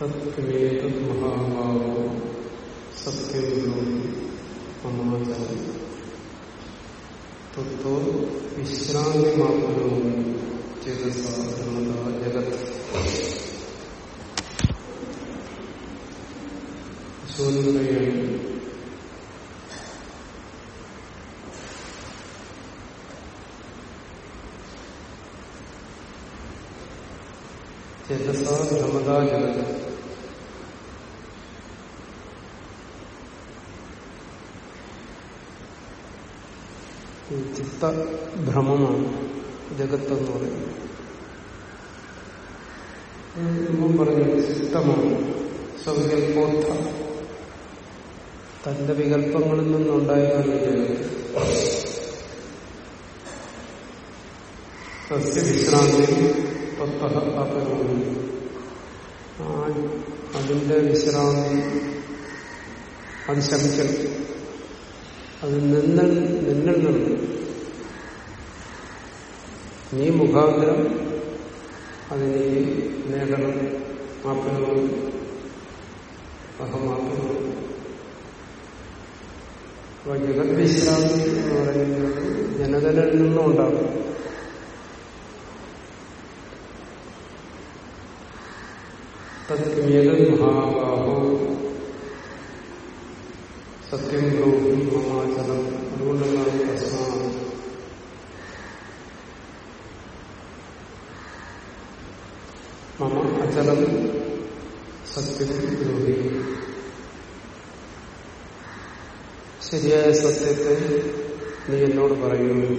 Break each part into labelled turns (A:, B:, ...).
A: തത്വേതത് മഹാഭാവോ സത്യം മമാചാരം തത്വ വിശ്രാന്തിമാപനവും ചേതസാധർമ്മത ജഗത് ശൂന്യതയാണ് ചേതസാ ഭ്രമതാ ജഗത് ചിത്തഭ്രമമാണ് ജഗത്ത് എന്ന് പറയുന്നത് മുമ്പ് പറഞ്ഞു ചിത്തമാണ്. സ്വവികല്പോത്ഥ തന്റെ വികല്പങ്ങളിൽ നിന്നുണ്ടായതാണ് ജഗത്ത്. സസ്യ വിശ്രാന്തി അതിന്റെ വിശ്രാന്തി അത് ശമിക്കണം അത് നിന്നിൽ നിന്നിൽ നിന്ന് നീ മുഖാന്തരം അതിനെ നേടണം ആപ്പിനോട് അഹമാപ്പിനോട് അപ്പൊ ജഗത് വിശ്രാന്തി എന്ന് പറയുന്നത് ജനതനിൽ നിന്നും ഉണ്ടാകും. തത്മേതൻ സത്യം ബ്രോഹി മമാചലം അതുകൊണ്ടെന്നാണ് തസ്മാണ് മമ അചലം സത്യം ബ്രോഹി ശരിയായ സത്യത്തെ നീ എന്നോട് പറയുന്നു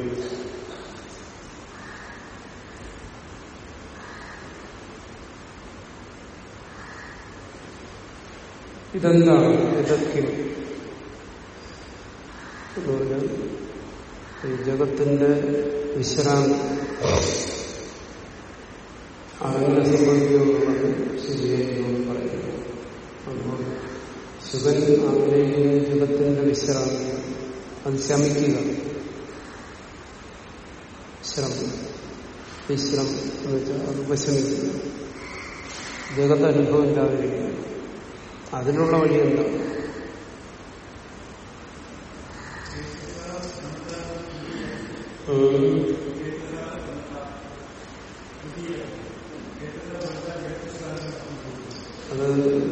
A: ഇതെന്താണ്? ഇതൊക്കെ എന്ന് പറഞ്ഞാൽ ഈ ജഗത്തിന്റെ വിശ്രാന്തി അതെങ്ങനെ സംഭവിക്കുമെന്നുള്ളത് ശരിയായി പറയുന്നു. അപ്പോൾ ശിവൻ ആഗ്രഹിക്കുന്ന യുഗത്തിന്റെ വിശ്രാന്തി അത് ശമിക്കുക ശ്രമം വിശ്രമം എന്ന് വെച്ചാൽ അത് ഉപശമിക്കുക. ജഗത്ത് അനുഭവം ഇല്ലാതിരിക്കുക അതിനുള്ള വഴി എന്താണ് അത്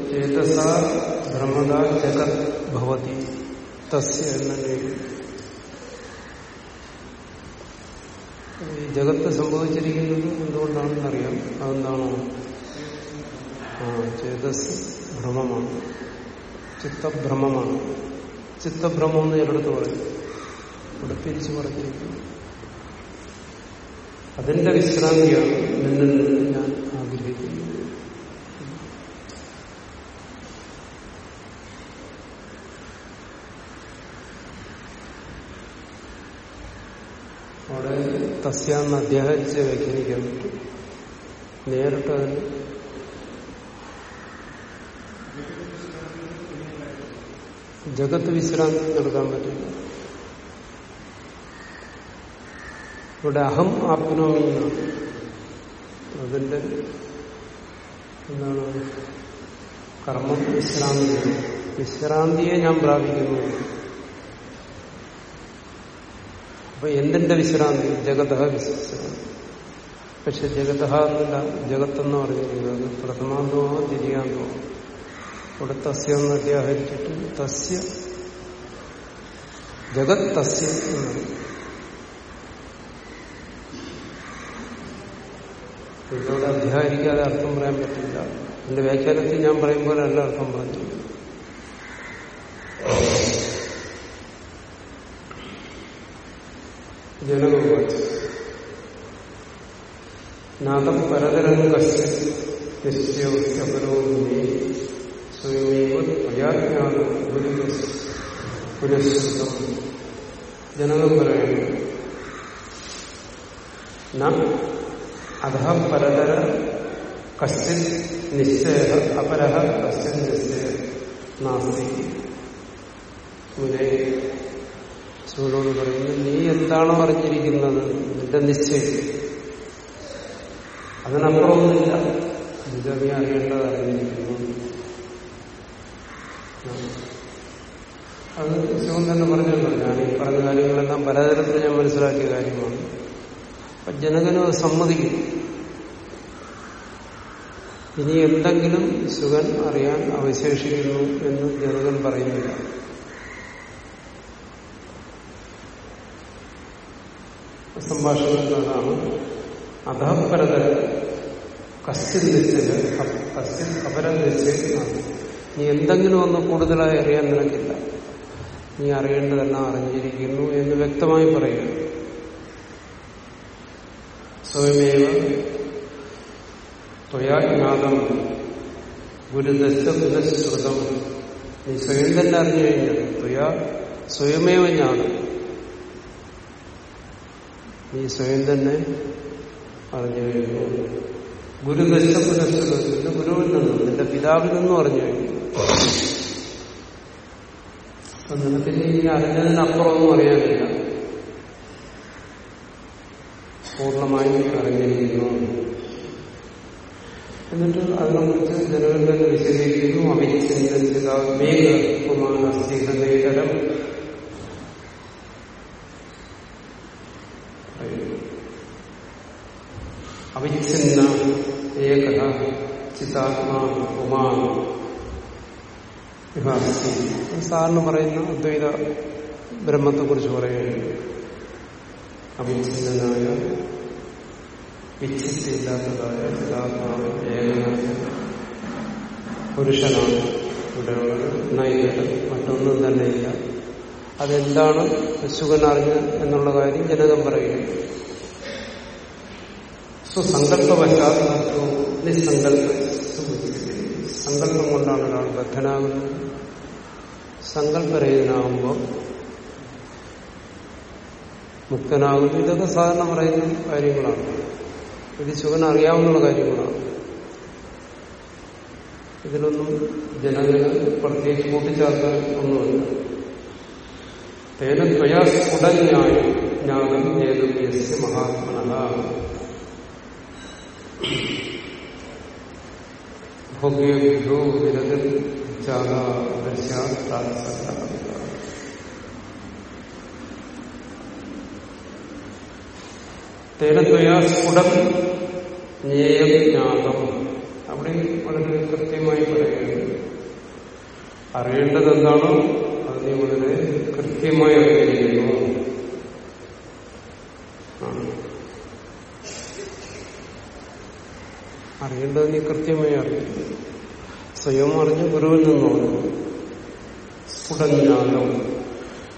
A: ചേതസ ഭ്രമത ജഗത് ഭവതി ജഗത്ത് സംഭവിച്ചിരിക്കുന്നത് എന്തുകൊണ്ടാണെന്ന് അറിയാം അതെന്താണോ? ആ ചേതസ് ഭ്രമമാണ്. ചിത്തഭ്രമമാണ്. ചിത്തഭ്രമം എന്ന് ചിലടത്ത് പറയും. ഇവിടെ തിരിച്ചു പറഞ്ഞിരിക്കുന്നു. അതിന്റെ വിശ്രാന്തിയാണ് നിന്നിൽ നിന്ന് ഞാൻ ആഗ്രഹിക്കുന്നത് അവിടെ തസ്യാന്ന് അധ്യാഹരിച്ച് വ്യാഖ്യാനിക്കാൻ പറ്റും നേരിട്ട് അതിന് ജഗത്ത് വിശ്രാന്തി നടക്കാൻ പറ്റില്ല ഇവിടെ അഹം ആപ്നോമി എന്നാണ്. അതിന്റെ എന്താണ്? കർമ്മം വിശ്രാന്തിയാണ് വിശ്രാന്തിയെ ഞാൻ പ്രാപിക്കുന്നു. അപ്പൊ എന്തിന്റെ വിശ്രാന്തി ജഗത വിശ്രാന്തി പക്ഷെ ജഗത എന്നല്ല ജഗത്തെന്ന് പറഞ്ഞിരിക്കുന്നത് പ്രഥമാന്തമോ ദ്വിതീയാന്തമോ ഇവിടെ തസ്യ എന്ന് അധ്യാഹരിച്ചിട്ട് തസ്യ ജഗത് തസ്യ എന്നാണ്. ഇതോടെ അധ്യാഹരിക്കാതെ അർത്ഥം പറയാൻ പറ്റില്ല. എന്റെ വ്യാഖ്യാനത്തിൽ ഞാൻ പറയുമ്പോൾ അല്ല അർത്ഥം പറഞ്ഞു ജനകവാച നാദം പരതരം കശ്യ നിശ്ചയപരോധി സ്വയമേവ അയാജ്ഞാനം പുനഃശ്രുതം. ജനകം പറയുന്നു അധ പരതര കശ്ചിൻ നിശ്ചയ അപരഹ കശ്ചിൻ നിശ്ചയ നാസ്തി. മുനെ പറയുന്നത് നീ എന്താണ് അറിഞ്ഞിരിക്കുന്നത് നിന്റെ നിശ്ചയം. അതിനപ്പുറമൊന്നുമില്ല. നിന്റെ നീ അറിയേണ്ടത് അറിഞ്ഞിരിക്കുന്നു അത് ശിവൻ തന്നെ പറഞ്ഞല്ലോ. ഞാൻ ഈ പറഞ്ഞ കാര്യങ്ങളെല്ലാം പലതരത്തിൽ ഞാൻ മനസ്സിലാക്കിയ കാര്യമാണ്. അപ്പൊ ജനകനും അത് സമ്മതിക്കും ഇനി എന്തെങ്കിലും ശിവൻ അറിയാൻ അവശേഷിക്കുന്നു എന്ന് ജനകൻ പറയുന്നില്ല. അധപരത കസ്റ്റിൽ നിശ്ചയ കസ്റ്റിൽ അപരം നിശ്ചയിക്കുന്നതാണ് നീ എന്തെങ്കിലും ഒന്ന് കൂടുതലായി അറിയാൻ നിനക്കില്ല. നീ അറിയേണ്ടതെല്ലാം അറിഞ്ഞിരിക്കുന്നു എന്ന് വ്യക്തമായി പറയുക. സ്വയമേവ ത്വയാജ്ഞാതം ഗുരുദശ്ചുതം നീ സ്വയം തന്നെ അറിഞ്ഞു കഴിഞ്ഞത് ത്വയാ സ്വയമേവ ജ്ഞാനം നീ സ്വയം തന്നെ അറിഞ്ഞു കഴിഞ്ഞു. ഗുരു നിന്റെ ഗുരുവിൽ നിന്നും നിന്റെ പിതാവിൽ നിന്നും അറിഞ്ഞു കഴിഞ്ഞു. നിനക്ക് ഇനി അറിഞ്ഞതിനപ്പുറമൊന്നും അറിയാനില്ല. പൂർണമായും അറിഞ്ഞിരിക്കുന്നു. എന്നിട്ട് അതിനെക്കുറിച്ച് ജനങ്ങളിൽ തന്നെ വിശദീകരിക്കുന്നു അവിച്ഛിന്നതരം അവിച്ഛിന്ന ചിത്താത്മാ സാറിന് പറയുന്ന അദ്വൈത ബ്രഹ്മത്തെക്കുറിച്ച് പറയുകയാണ് അവിച്ഛിന്നനായ വിച്ഛിത്തില്ലാത്തതായ ചിതാത്മാവ് പുരുഷനാണ് ഇവിടെയുള്ളത് നൈകരം മറ്റൊന്നും തന്നെ ഇല്ല. അതെന്താണ്? സുഖൻ അറിഞ്ഞ് എന്നുള്ള കാര്യം ജനകം പറയുന്നു. സ്വസങ്കല്പമല്ലാത്ത നിസ്സങ്കല്പ സങ്കല്പം കൊണ്ടാണ് ഒരാൾ ബദ്ധനാകുന്നത്. സങ്കല്പരഹിതനാകുമ്പോൾ മുക്തനാകുന്നു. ഇതൊക്കെ സാധാരണ പറയുന്ന കാര്യങ്ങളാണ്. ഇത് ശിവൻ അറിയാവുന്ന കാര്യങ്ങളാണ്. ഇതിലൊന്നും ജനങ്ങൾ പ്രത്യേകിച്ച് കൂട്ടിച്ചേർക്കാൻ ഒന്നുമില്ല. തേന ത്വയാ സ്ഫുടന്യായം ജ്ഞാനം ഏതും യസ്യ മഹാത്മന. ഭോഗ്യേഭ്യോ വിരതിൽ തേനത്വയാ സ്ഫുടം ജ്ഞേയം ജ്ഞാതം. അവിടെ വളരെ കൃത്യമായി പറയുകയാണ്. അറിയേണ്ടത് എന്താണോ അത് നീ വളരെ കൃത്യമായി അറിഞ്ഞിരിക്കുന്നു അറിയേണ്ടത് നീ കൃത്യമായി അറിയും. സ്വയം അറിഞ്ഞ് ഗുരുവിൽ നിന്നാണ് സ്ഫുടജ്ഞാനം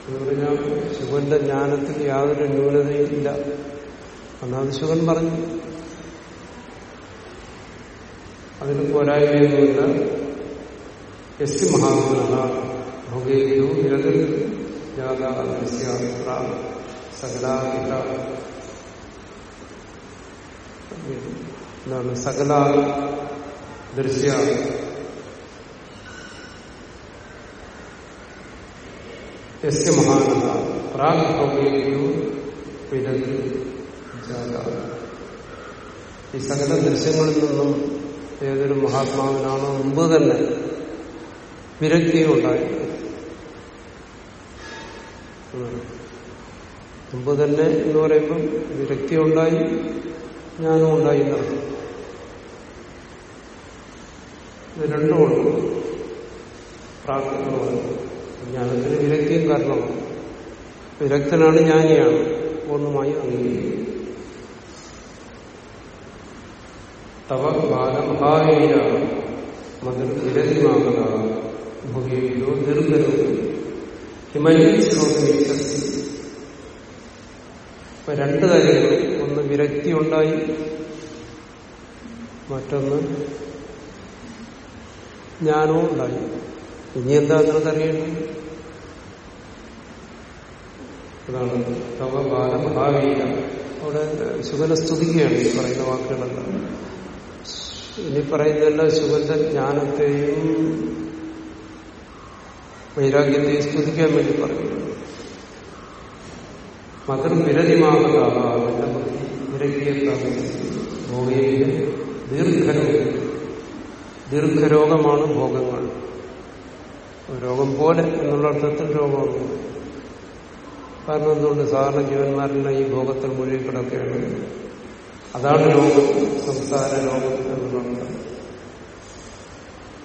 A: എന്ന് പറഞ്ഞാൽ ശിവന്റെ ജ്ഞാനത്തിൽ യാതൊരു ന്യൂനതയും ഇല്ല. എന്നാത് ശിവൻ പറഞ്ഞു. അതിന് പോരായ്മയൊന്നുമില്ല. എസ് മഹാത്മന ഭോഗേയോ എന്താണ് സകല ദൃശ്യ യസ്യ മഹാനത പ്രാഗ് ഈ സകല ദൃശ്യങ്ങളിൽ നിന്നും ഏതൊരു മഹാത്മാവിനാണോ മുമ്പ് തന്നെ വിരക്തിയുണ്ടായി മുമ്പ് തന്നെ എന്ന് പറയുമ്പം വിരക്തി ഉണ്ടായി ജ്ഞാനം ഉണ്ടായി എന്നർത്ഥം ഇത് രണ്ടുമുണ്ട് പ്രാർത്ഥനമാണ് ജ്ഞാനത്തിന് വിരക്തിയും കാരണമാണ് വിരക്തനാണ് ജ്ഞാനിയാണ് പൂർണമായി അംഗീകരിക്കും തവ ബാലമഹാവീര മതിൽ വിരതിമാകത ഭുഗീയോ ദീർഘരോ ഹിമനിശ്രോതമിച്ഛസി ഇപ്പൊ രണ്ട് കാര്യങ്ങൾ. ഒന്ന് വിരക്തി ഉണ്ടായി. മറ്റൊന്ന് ജ്ഞാനവും ഉണ്ടായി. ഇനി എന്താ നിനക്കറിയേണ്ടത് അതാണ് തവ ബാലമഹാവീര അവിടെ ശുഭനെ സ്തുതിക്കുകയാണ് ഈ പറയുന്ന വാക്കുകളെല്ലാം. ഇനി പറയുന്നതെല്ലാം ശുഭന്റെ ജ്ഞാനത്തെയും വൈരാഗ്യത്തെയും സ്തുതിക്കാൻ വേണ്ടി പറയുന്നു. മതം. വിരതിമാകതാവ വിരകിയത്താകും ഭൂമിയിലെ ദീർഘരോഗം ദീർഘരോഗമാണ് ഭോഗങ്ങൾ. രോഗം പോലെ എന്നുള്ള അർത്ഥത്തിൽ രോഗമാണ് കാരണം എന്തുകൊണ്ട് സാധാരണ ജീവന്മാരെല്ലാം ഈ ഭോഗത്തിൽ മുഴുകി കിടക്കുകയാണ്? അതാണ് രോഗം സംസാര രോഗം എന്നുള്ളത്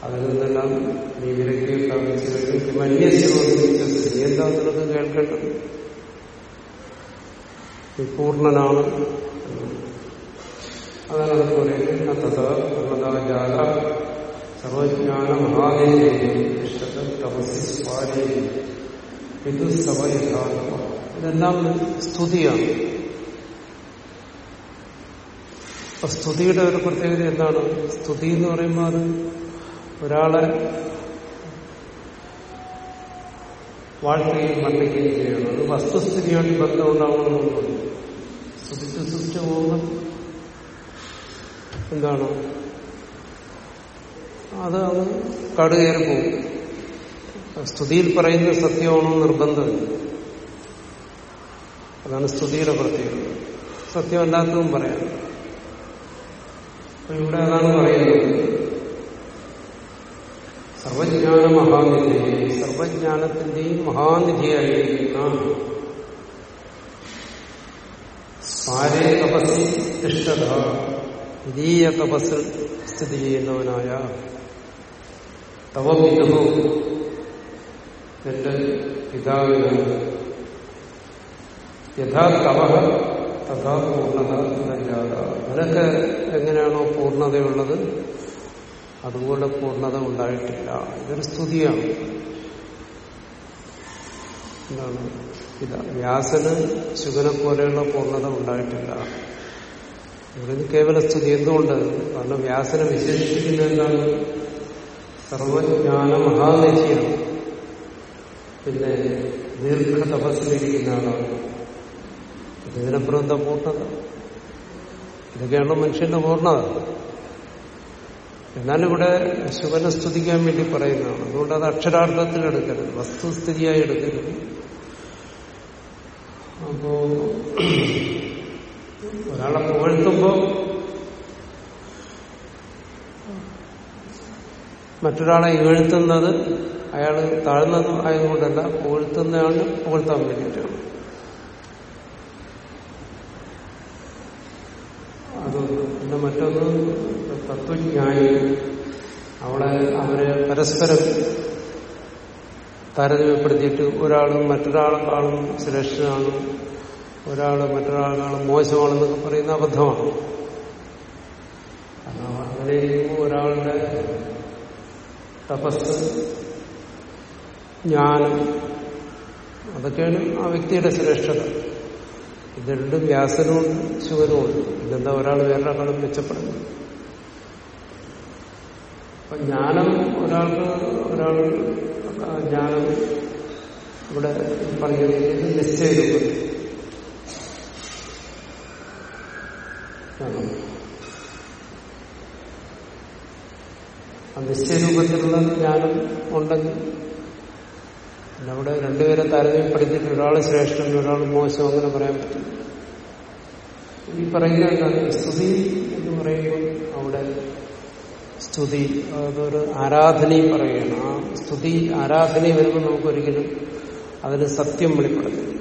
A: അതിൽ നിന്നെല്ലാം നീ വിരക്കി പ്രാപിച്ചു കഴിഞ്ഞു അന്യസ്യം എന്താ നിനക്ക് കേൾക്കേണ്ടത് പൂർണനാണ് അതാണ് അത് പറയുന്നത്. തഥ പൂർണതാജാല സർവജ്ഞാന മഹാദേവ തപസി സ്വാരേ ഇത് സവയഥാത്മ ഇതെല്ലാം സ്തുതിയാണ് അപ്പൊ സ്തുതിയുടെ ഒരു പ്രത്യേകത എന്താണ്? സ്തുതി എന്ന് പറയുമ്പോൾ അത് ഒരാളെ വാഴ്ത്തുകയും മണ്ണിക്കുകയും ചെയ്യണം അത് വസ്തുസ്ഥിതിയായിട്ട് ബന്ധം ഉണ്ടാവണമെന്നൊന്നും സ്തുതിച്ച് സ്തുതിച്ച് പോകുമ്പോൾ എന്താണ്? അത് അത് കടുകയറി പോകും. സ്തുതിയിൽ പറയുന്ന സത്യമാണോ നിർബന്ധമില്ല. അതാണ് സ്തുതിയുടെ പ്രത്യേകത. സത്യമല്ലാത്തതും പറയാം. ഇവിടെ അതാണ് പറയുന്നത്. സർവജ്ഞാന മഹാനിധിയെ സർവജ്ഞാനത്തിന്റെയും മഹാനിധിയായിരിക്കുന്ന സാരേ തപസ്സി തിഷ്ഠത ദ്വിതീയ തപസ്സിൽ സ്ഥിതി ചെയ്യുന്നവനായ തവ പിതൃ എന്റെ പിതാവിനാണ് യഥാ തവ തഥാ പൂർണത എന്നല്ലാത. അതൊക്കെ എങ്ങനെയാണോ പൂർണതയുള്ളത് അതുപോലെ പൂർണത ഉണ്ടായിട്ടില്ല. ഇതൊരു സ്തുതിയാണ്. എന്താണ്? ഇതാ വ്യാസന് ശുഗനെ പോലെയുള്ള പൂർണത ഉണ്ടായിട്ടില്ല. ഇവിടെ കേവല സ്തുതി എന്തുകൊണ്ട്? കാരണം വ്യാസനെ വിശേഷിപ്പിക്കുന്നത് എന്താണ്? സർവജ്ഞാന മഹാനിധിയാണ് പിന്നെ ദീർഘ തപസ്സിലിരിക്കുന്ന ആളാണ് ഇതിനപ്പുറം പൂർണത ഇതൊക്കെയാണ് മനുഷ്യന്റെ പൂർണത. എന്നാലിവിടെ ശിവനെ സ്തുതിക്കാൻ വേണ്ടി പറയുന്നതാണ്. അതുകൊണ്ട് അത് അക്ഷരാർത്ഥത്തിൽ എടുക്കരുത്. വസ്തുസ്ഥിതിയായി എടുക്കരുത്. അപ്പോ ഒരാളെ പുകഴ്ത്തുമ്പോ മറ്റൊരാളെ ഇകഴ്ത്തുന്നത് അയാൾ താഴ്ന്നത് ആയതുകൊണ്ടല്ല പുകഴ്ത്തുന്നയാളിന് പുകഴ്ത്താൻ വേണ്ടിയിട്ടാണ്. അതൊന്ന് പിന്നെ മറ്റൊന്ന് തത്വജ്ഞായി അവിടെ അവരെ പരസ്പരം താരതമ്യപ്പെടുത്തിയിട്ട് ഒരാളും മറ്റൊരാളെക്കാളും ശ്രേഷ്ഠനാണ് ഒരാൾ മറ്റൊരാളെ മോശമാണെന്നൊക്കെ പറയുന്ന അബദ്ധമാണ്. അങ്ങനെ ഒരാളുടെ തപസ് ജ്ഞാനം അതൊക്കെയാണ് ആ വ്യക്തിയുടെ ശ്രേഷ്ഠത. ഇത് രണ്ടും വ്യാസനവും ശിവനുമുണ്ട് ഇതെന്താ ഒരാൾ വേറൊരാളും മെച്ചപ്പെടുന്നു അപ്പൊ ജ്ഞാനം ഒരാൾക്ക് ഒരാൾ ജ്ഞാനം ഇവിടെ പറയുന്നത് നിശ്ചയരൂപത്തിൽ. ആ നിശ്ചയരൂപത്തിലുള്ള ജ്ഞാനം ഉണ്ടെങ്കിൽ നമ്മുടെ രണ്ടുപേരെ താരതമ്യപ്പെടുത്തിയിട്ട് ഒരാൾ ശ്രേഷ്ഠൻ ഒരാൾ മോശം അങ്ങനെ പറയാൻ പറ്റും ഈ പറയുക എന്താണ് സ്തുതി എന്ന് പറയുമ്പോൾ അവിടെ സ്തുതി അതൊരു ആരാധനയും പറയുകയാണ്. ആ സ്തുതി ആരാധനയും വരുമ്പോൾ നമുക്കൊരിക്കലും അതിന് സത്യം വെളിപ്പെടുത്തില്ല.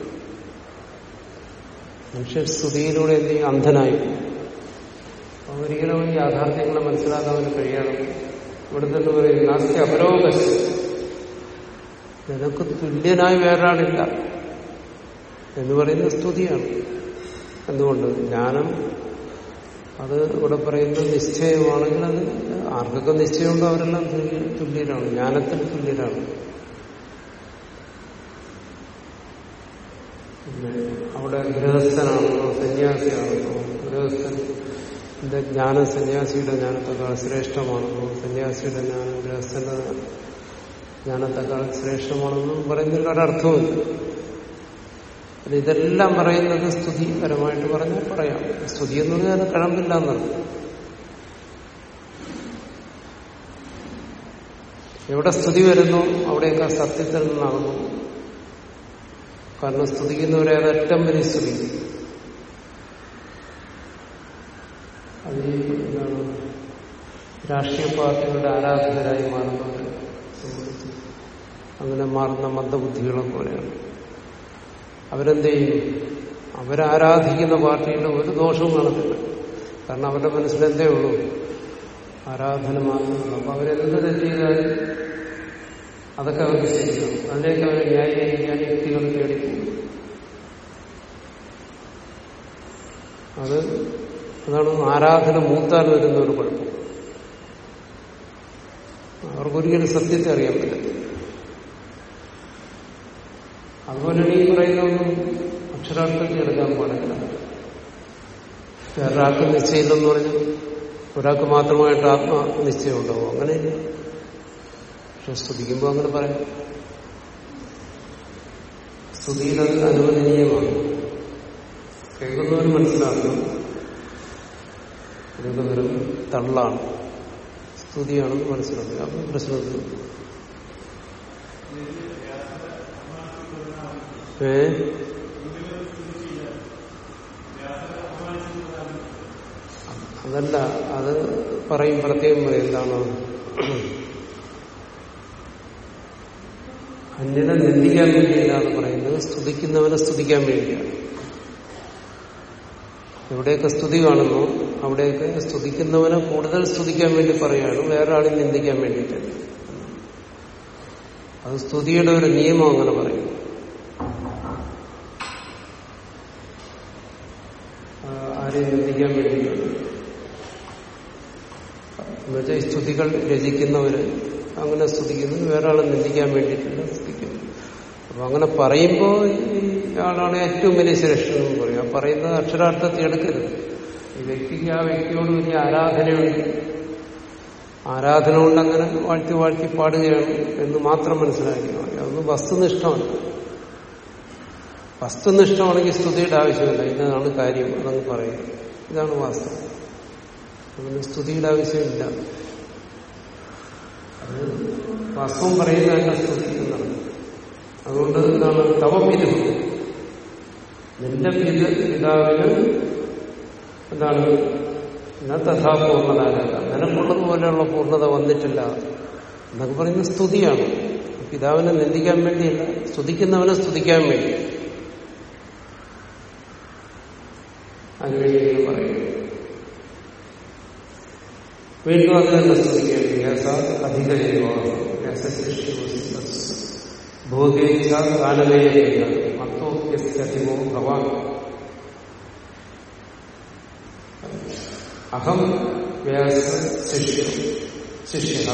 A: മനുഷ്യൻ സ്തുതിയിലൂടെ എന്ത് ചെയ്യും അന്ധനായി ഒരിക്കലും യാഥാർത്ഥ്യങ്ങളെ മനസ്സിലാക്കാൻ കഴിയാതെ ഇവിടെ തന്നെ പറയും നാസ്തി അപരോഗസ് നിനക്ക് തുല്യനായി വേറൊരാളില്ല എന്ന് പറയുന്ന സ്തുതിയാണ്. എന്തുകൊണ്ട്? ജ്ഞാനം അത് ഇവിടെ പറയുന്നത് നിശ്ചയമാണെങ്കിൽ അത് ആർക്കൊക്കെ നിശ്ചയമുണ്ടോ അവരെല്ലാം തുല്യരാണ്. ജ്ഞാനത്തിൽ തുല്യരാണ്. പിന്നെ അവിടെ ഗൃഹസ്ഥനാണെന്നോ സന്യാസിയാണെന്നോ ഗൃഹസ്ഥൻ. എന്റെ ജ്ഞാനം സന്യാസിയുടെ ജ്ഞാനത്തെക്കാൾ ശ്രേഷ്ഠമാണെന്നും സന്യാസിയുടെ ജ്ഞാനം ഗ്രഹസ്ഥന്റെ ജ്ഞാനത്തെക്കാൾ ശ്രേഷ്ഠമാണെന്നും പറയുന്നതിൽ ഒരർത്ഥമില്ല അത് ഇതെല്ലാം പറയുന്നത് സ്തുതിപരമായിട്ട് പറഞ്ഞാൽ പറയാം. സ്തുതി എന്ന് പറഞ്ഞാൽ കഴമ്പില്ല എന്നാണ് എവിടെ സ്തുതി വരുന്നു അവിടെയൊക്കെ സത്യത്തിൽ നിന്നാകുന്നു. കാരണം സ്തുതിക്കുന്നവരെ അത് ഏറ്റവും വലിയ സ്തുതി അത് എന്താണ് രാഷ്ട്രീയ പാർട്ടികളുടെ ആരാധകരായി മാറുന്നവരെ സംബന്ധിച്ച് അങ്ങനെ മാറുന്ന മന്ദബുദ്ധികളെ പോലെയാണ്. അവരെന്ത് ചെയ്യും? അവരാരാധിക്കുന്ന പാർട്ടിയുടെ ഒരു ദോഷവും കാണത്തില്ല. കാരണം അവരുടെ മനസ്സിൽ എന്തേ ഉള്ളൂ? ആരാധന മാത്രമേ അപ്പൊ അവരെന്ത് തെറ്റ് അതൊക്കെ അവർ ശരിയാണ് അതിലേക്ക് അവർ ന്യായീകരിക്കാൻ യുക്തികൾ തേടിക്കുന്നു അത് അതാണ് ആരാധന മൂത്താൽ വരുന്ന ഒരു കുഴപ്പം. അവർക്കൊരിക്കലും സത്യത്തെ അറിയാൻ പറ്റില്ല അതുപോലെയാണ് ഈ പറയുന്നൊന്നും അക്ഷരാർത്ഥത്തിൽ എടുക്കാൻ പാടില്ല. വേറൊരാൾക്ക് നിശ്ചയമില്ലെന്ന് പറഞ്ഞു ഒരാൾക്ക് മാത്രമായിട്ട് ആത്മനിശ്ചയം ഉണ്ടാവും അങ്ങനെയില്ല? പക്ഷെ സ്തുതിക്കുമ്പോൾ അങ്ങനെ പറയാം. സ്തുതിയിൽ അത് അനുവദനീയമാണ്. കേൾക്കുന്നവർ മനസ്സിലാക്കണം. ഇതൊക്കെ വെറും തള്ളാണ്. സ്തുതിയാണെന്ന് മനസ്സിലാക്കുക. അപ്പൊ പ്രശ്നത്തിൽ ഏ? അതല്ല അത് പറയും പ്രത്യേകം പറയും. എന്താണ്? അന്യനെ നിന്ദിക്കാൻ വേണ്ടിയില്ലാന്ന് പറയുന്നത്. സ്തുതിക്കുന്നവനെ സ്തുതിക്കാൻ വേണ്ടിയാണ്. എവിടെയൊക്കെ സ്തുതി കാണുന്നു? അവിടെയൊക്കെ സ്തുതിക്കുന്നവനെ കൂടുതൽ സ്തുതിക്കാൻ വേണ്ടി പറയുകയാണ്. വേറെ ആളെ നിന്ദിക്കാൻ വേണ്ടിയിട്ടല്ല അത് സ്തുതിയുടെ ഒരു നിയമം അങ്ങനെ പറയും. ആരെയും നിന്ദിക്കാൻ വേണ്ടിയിട്ടാണ്. എന്നുവെച്ചാൽ സ്തുതികൾ രചിക്കുന്നവര് അങ്ങനെ സ്തുതിക്കുന്നു. വേറെ ആളെ നിന്ദിക്കാൻ വേണ്ടിയിട്ടില്ല സ്തുതിക്കുന്നു. അപ്പൊ അങ്ങനെ പറയുമ്പോൾ ആളാണ് ഏറ്റവും വലിയ ശ്രേഷ്ഠ എന്ന് പറയും. ആ പറയുന്നത് അക്ഷരാർത്ഥത്തിൽ എടുക്കരുത്. വ്യക്തിക്ക് ആ വ്യക്തിയോട് വലിയ ആരാധനയുണ്ട്. ആരാധന കൊണ്ട് അങ്ങനെ വാഴ്ത്തി വാഴ്ത്തി പാടുകയാണ് എന്ന് മാത്രം മനസ്സിലാക്കിയാൽ മതി. അതൊന്നും വസ്തുനിഷ്ഠമല്ല. വസ്തുനിഷ്ഠമാണെങ്കിൽ സ്തുതിയുടെ ആവശ്യമില്ല. ഇന്നതാണ് കാര്യം. അതങ്ങ് പറയും ഇതാണ് വാസ്തവം. അതിന് സ്തുതിയുടെ ആവശ്യമില്ല. അത് വാസ്തവം പറയുന്നതല്ല സ്തുതി എന്നാണ്. അതുകൊണ്ട് എന്താണ്? തവപിതു നിന്റെ പിത പിതാവിന് എന്താണ് എന്നാ തഥാ നിനക്കുള്ളത് പോലെയുള്ള പൂർണത വന്നിട്ടില്ല എന്നൊക്കെ പറയുന്ന സ്തുതിയാണ്. പിതാവിനെ നിന്ദിക്കാൻ വേണ്ടിയല്ല സ്തുതിക്കുന്നവനെ സ്തുതിക്കാൻ വേണ്ടി. അതിനുവേണ്ടി പറയുന്നു വീണ്ടും അത് തന്നെ സ്തുതിക്കേണ്ടി വ്യാസ അധിക ഭൂതേച്ഛ കാലമേയ മത്തോത്യതിമോ ഭവാൻ അഹം വ്യാസ ശിഷ്യ. ശിഷ്യ.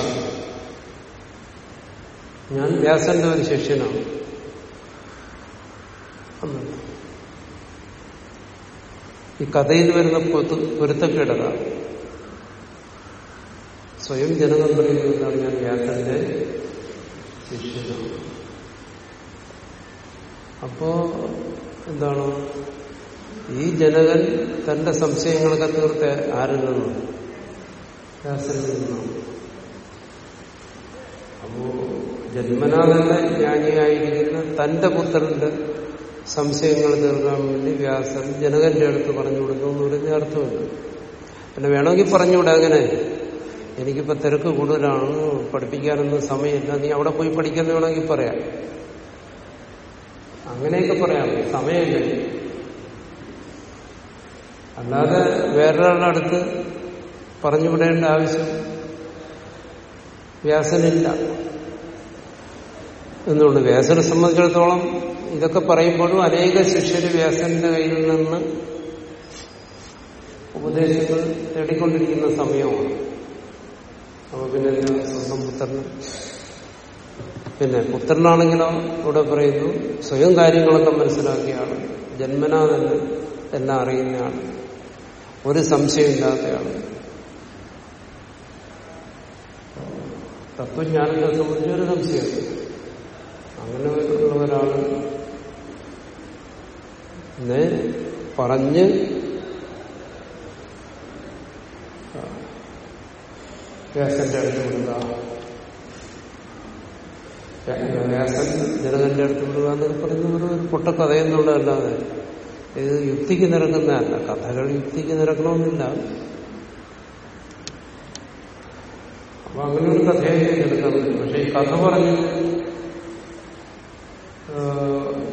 A: ഞാൻ വ്യാസന്റെ ഒരു ശിഷ്യനാണ്. ഈ കഥയിൽ വരുന്ന പൊരുത്തക്കേടതാണ് സ്വയം ജനകം പറയുന്നതാണ് ഞാൻ വ്യാസന്റെ ശിഷ്യനാണ്. അപ്പോ എന്താണ്? ഈ ജനകൻ തന്റെ സംശയങ്ങളൊക്കെ തീർത്ത് ആരിൽ നിന്നും അപ്പോ ജന്മനാ തന്നെ ജ്ഞാനിയായിരിക്കുന്ന തന്റെ പുത്രന്റെ സംശയങ്ങൾ തീർക്കാൻ വേണ്ടി വ്യാസൻ ജനകന്റെ അടുത്ത് പറഞ്ഞു കൊടുത്തു എന്ന് പറഞ്ഞ അർത്ഥമുണ്ട്. പിന്നെ വേണമെങ്കിൽ പറഞ്ഞുകൂടെ അങ്ങനെ. എനിക്കിപ്പോ തിരക്ക് കൂടുതലാണ് പഠിപ്പിക്കാനൊന്നും സമയമില്ല. നീ അവിടെ പോയി പഠിക്കുന്ന വേണമെങ്കിൽ പറയാം. അങ്ങനെയൊക്കെ പറയാം. സമയമില്ല. അല്ലാതെ വേറൊരാളുടെ അടുത്ത് പറഞ്ഞു പറഞ്ഞുവിടേണ്ട ആവശ്യം വ്യാസനില്ല. എന്നുകൊണ്ട് വ്യാസനെ സംബന്ധിച്ചിടത്തോളം ഇതൊക്കെ പറയുമ്പോഴും അനേക ശിഷ്യര് വ്യാസന്റെ കയ്യിൽ നിന്ന് ഉപദേശങ്ങൾ തേടിക്കൊണ്ടിരിക്കുന്ന സമയമാണ്. അപ്പൊ പിന്നെ സ്വന്തം പുത്രന്. പിന്നെ പുത്രനാണെങ്കിലോ ഇവിടെ പറയുന്നു സ്വയം കാര്യങ്ങളൊക്കെ മനസ്സിലാക്കിയാണ്. ജന്മനാ തന്നെ എല്ലാം അറിയുന്നയാണ് ഒരു സംശയമില്ലാത്തയാണ് തത്വജ്ഞാനത്തെ സംബന്ധിച്ച് ഒരു സംശയമില്ല അങ്ങനെ ഉള്ള ഒരാൾ പറഞ്ഞ് വ്യാസന്റെ അടുത്ത് വിടുക. വ്യാസൻ ജനകന്റെ അടുത്ത് വിടുക എന്നൊക്കെ പറയുന്നത് ഒരു പൊട്ടക്കഥയെന്നുള്ളതല്ലാതെ ഇത് യുക്തിക്ക് നിരക്കുന്നതല്ല കഥകൾ യുക്തിക്ക് നിരക്കണമെന്നില്ല അപ്പൊ അങ്ങനെ ഒരു കഥയായിട്ട് എടുക്കാൻ പക്ഷെ ഈ കഥ പറഞ്ഞ്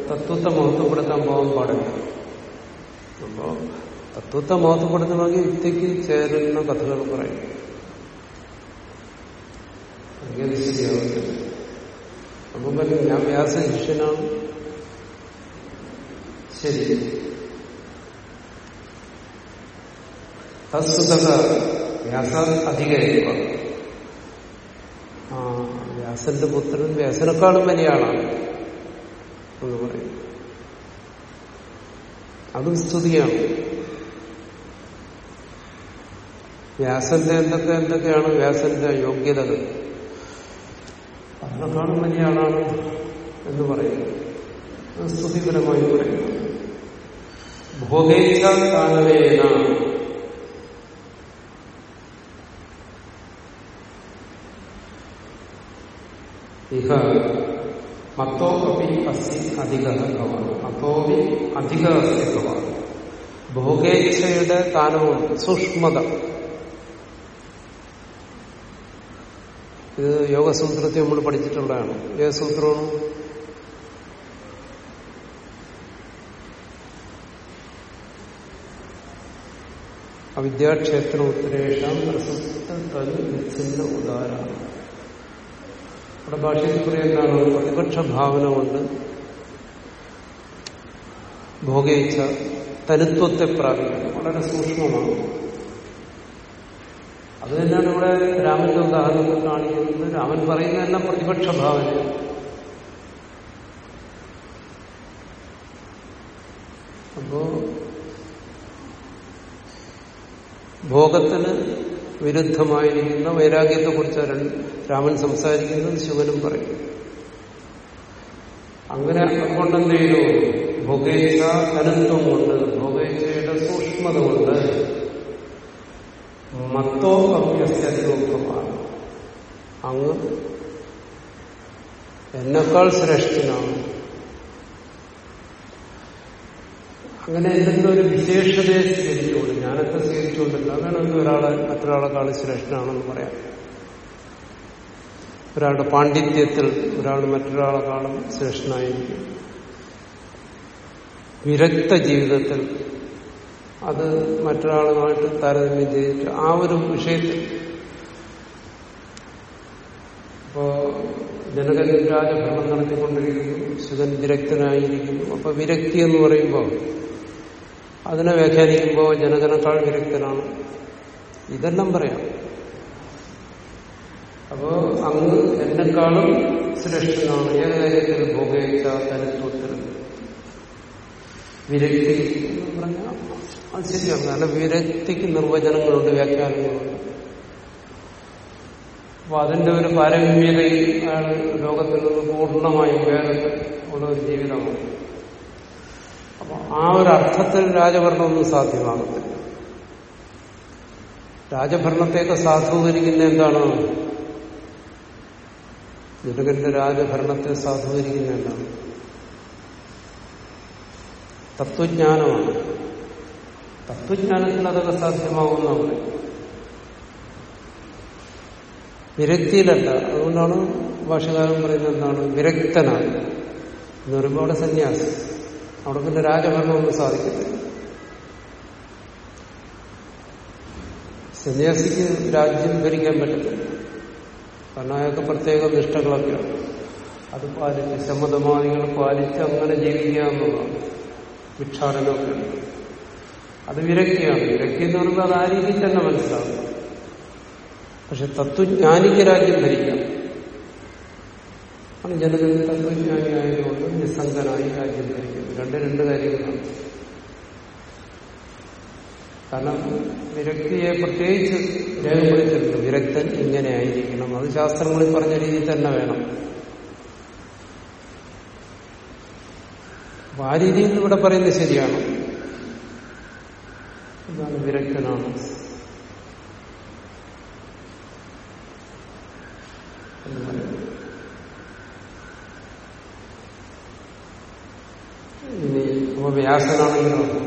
A: തത്വത്തെ മഹത്വപ്പെടുത്താൻ പോകാൻ പാടില്ല. അപ്പോ തത്വത്തെ മഹത്വപ്പെടുത്തണമെങ്കിൽ യുക്തിക്ക് ചേരുന്ന കഥകൾ പറയും. അങ്ങനെ ശരിയാവില്ല അപ്പം പറഞ്ഞു ഞാൻ വ്യാസ ശിഷ്യനാണ്. ശരി. തസ്സുതക വ്യാസ അധികരിക്കുക. ആ വ്യാസന്റെ പുത്രൻ വ്യാസനെക്കാളും വലിയ ആളാണ് എന്ന് പറയും. അതും സ്തുതിയാണ്. വ്യാസന്റെ എന്തൊക്കെ എന്തൊക്കെയാണ് വ്യാസന്റെ യോഗ്യതകൾ? അതിനെക്കാളും വലിയ ആളാണ് എന്ന് പറയുന്നു സ്തുതിപരമായി പറയുന്നു. ഭോഗേച്ഛ ഭോഗേച്ഛാനവേന ഇഹ മത്തോ അപ്പി അസി അധിക മത്തോപി അധിക അസ്തിത്വമാണ് ഭോഗേച്ഛയുടെ താനവും സൂക്ഷ്മത. ഇത് യോഗസൂത്രത്തെ നമ്മൾ പഠിച്ചിട്ടുള്ളതാണ്. ഏത് സൂത്രമാണ് അവിദ്യാക്ഷേത്ര ഉത്തരേഷാം തനു വിച്ഛിന്ന ഉദാഹരണം ഇവിടെ ഭാഷയിൽ പറയുന്നതാണ് പ്രതിപക്ഷ ഭാവന കൊണ്ട് ഭോഗയിച്ച തനിത്വത്തെ പ്രാപിക്കുന്നു വളരെ സൂക്ഷ്മമാണ്. അത് തന്നെയാണ് ഇവിടെ രാമന്റെ ഉദാഹരണത്തിൽ കാണിക്കുന്നത്. രാമൻ പറയുന്നതെല്ലാം പ്രതിപക്ഷ ഭാവന അപ്പോ ഭോഗത്തിന് വിരുദ്ധമായിരിക്കുന്ന വൈരാഗ്യത്തെക്കുറിച്ച് രാമൻ സംസാരിക്കുന്നത് ശിവനും പറയും. അങ്ങനെ അതുകൊണ്ടെന്ത് ചെയ്തു. ഭോഗേച്ഛ തനുത്വം കൊണ്ട് ഭോഗേച്ഛയുടെ സൂക്ഷ്മത കൊണ്ട് മത്തോ അഭ്യസ്തമാണ് അങ്ങ് എന്നെക്കാൾ ശ്രേഷ്ഠനാണ്. അങ്ങനെ എന്തെങ്കിലും ഒരു വിശേഷതയെ സ്വീകരിച്ചുകൊണ്ട് ജ്ഞാനത്തെ സ്വീകരിച്ചുകൊണ്ടില്ല വേണമെങ്കിൽ ഒരാളെ മറ്റൊരാളെക്കാൾ ശ്രേഷ്ഠനാണെന്ന് പറയാം. ഒരാളുടെ പാണ്ഡിത്യത്തിൽ ഒരാൾ മറ്റൊരാളെക്കാളും ശ്രേഷ്ഠനായിരിക്കും. വിരക്ത ജീവിതത്തിൽ അത് മറ്റൊരാളുമായിട്ട് താരതമ്യം ചെയ്തിട്ട് ആ ഒരു വിഷയത്തിൽ ഇപ്പോ ജനകൻ രാജഭരണം നടത്തിക്കൊണ്ടിരിക്കുന്നു ശിവൻ വിരക്തനായിരിക്കുന്നു. അപ്പൊ വിരക്തി എന്ന് പറയുമ്പോൾ അതിനെ വ്യാഖ്യാനിക്കുമ്പോൾ ജനകനേക്കാൾ വിരക്തനാണ്. ഇതെല്ലാം പറയാം. അപ്പോ അങ്ങ് എന്നെക്കാളും ശ്രേഷ്ഠനാണ്. ഏത് കാര്യത്തിൽ ഭോഗയിച്ച തനിത്വത്തിൽ വിരക്തി അത് ശരിയാണ്. കാരണം വിരക്തിക്ക് നിർവചനങ്ങളുണ്ട് വ്യാഖ്യാനങ്ങളുണ്ട്. അപ്പൊ അതിന്റെ ഒരു പാരമ്യതയിൽ അയാൾ ലോകത്തിൽ നിന്ന് പൂർണമായും വേറെ ഉള്ള ഒരു ജീവിതമാണ്. അപ്പൊ ആ ഒരു അർത്ഥത്തിൽ രാജഭരണമൊന്നും സാധ്യമാകത്തില്ല. രാജഭരണത്തെയൊക്കെ സാധൂകരിക്കുന്ന എന്താണ്? ജനകന്റെ രാജഭരണത്തെ സാധൂകരിക്കുന്ന എന്താണ്? തത്വജ്ഞാനമാണ്. തത്വജ്ഞാനത്തിൽ അതൊക്കെ സാധ്യമാകുന്നവർ വിരക്തിയിലല്ല. അതുകൊണ്ടാണ് ഭാഷകാരൻ പറയുന്നത് എന്താണ്? വിരക്തനാണ്. എന്ന് പറയുമ്പോൾ അവിടെ സന്യാസം. അവിടെ പിന്നെ രാജഭരണമൊന്നും സാധിക്കത്തില്ല. സന്യാസിക്ക് രാജ്യം ഭരിക്കാൻ പറ്റത്തില്ല. കാരണം അയാൾക്ക് പ്രത്യേക നിഷ്ഠകളൊക്കെയാണ് അത് പാലിച്ച് സമ്മതമാദികൾ പാലിച്ച് അങ്ങനെ ജീവിക്കുക എന്നുള്ളതാണ്. ഭിക്ഷാടനമൊക്കെ അത് വിരക്തിയാണ്. വിരക്തി എന്ന് പറയുമ്പോൾ അത് ആ രീതിയിൽ തന്നെ മനസ്സിലാകും. പക്ഷെ തത്വജ്ഞാനിക്ക് രാജ്യം ഭരിക്കാം. ആണ് ജനകൻ തത്വജ്ഞാനിയായതുകൊണ്ട് നിസ്സംഗനായി രാജ്യം ധരിക്കുന്നു. രണ്ട് രണ്ട് കാര്യങ്ങളാണ്. കാരണം വിരക്തിയെ പ്രത്യേകിച്ച് രേഖപ്പെടുത്തിയിട്ടുണ്ട് വിരക്തൻ ഇങ്ങനെ ആയിരിക്കണം. അത് ശാസ്ത്രങ്ങളിൽ പറഞ്ഞ രീതിയിൽ തന്നെ വേണം. അപ്പൊ ആ രീതിയിൽ ഇവിടെ പറയുന്നത് ശരിയാണ്. ഇതാണ് വിരക്തനാണ് എന്ന് പറയുന്നത് അപ്പൊ വ്യാസനാണെങ്കിലോ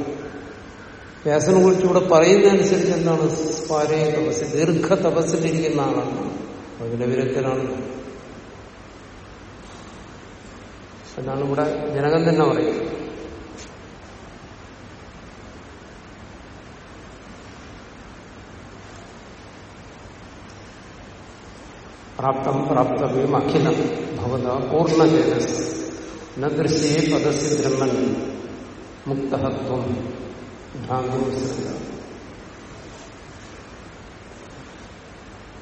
A: വ്യാസനെ കുറിച്ച് ഇവിടെ പറയുന്നതനുസരിച്ച് എന്താണ് സ്പാരയ തപസ് ദീർഘ തപസ്സിലിരിക്കുന്ന ആളാണ് അതിന്റെ വിരക്തനാണ്. എന്നാണ് ഇവിടെ ജനകൻ തന്നെ പറയുന്നത് പ്രാപ്തം പ്രാപ്തവ്യം അഖിലം ഭവത ജനസ്. നദൃശ്യേ പദസ്യ ബ്രഹ്മൻ. മുക്തഹത്വം ഭ്രാന്തി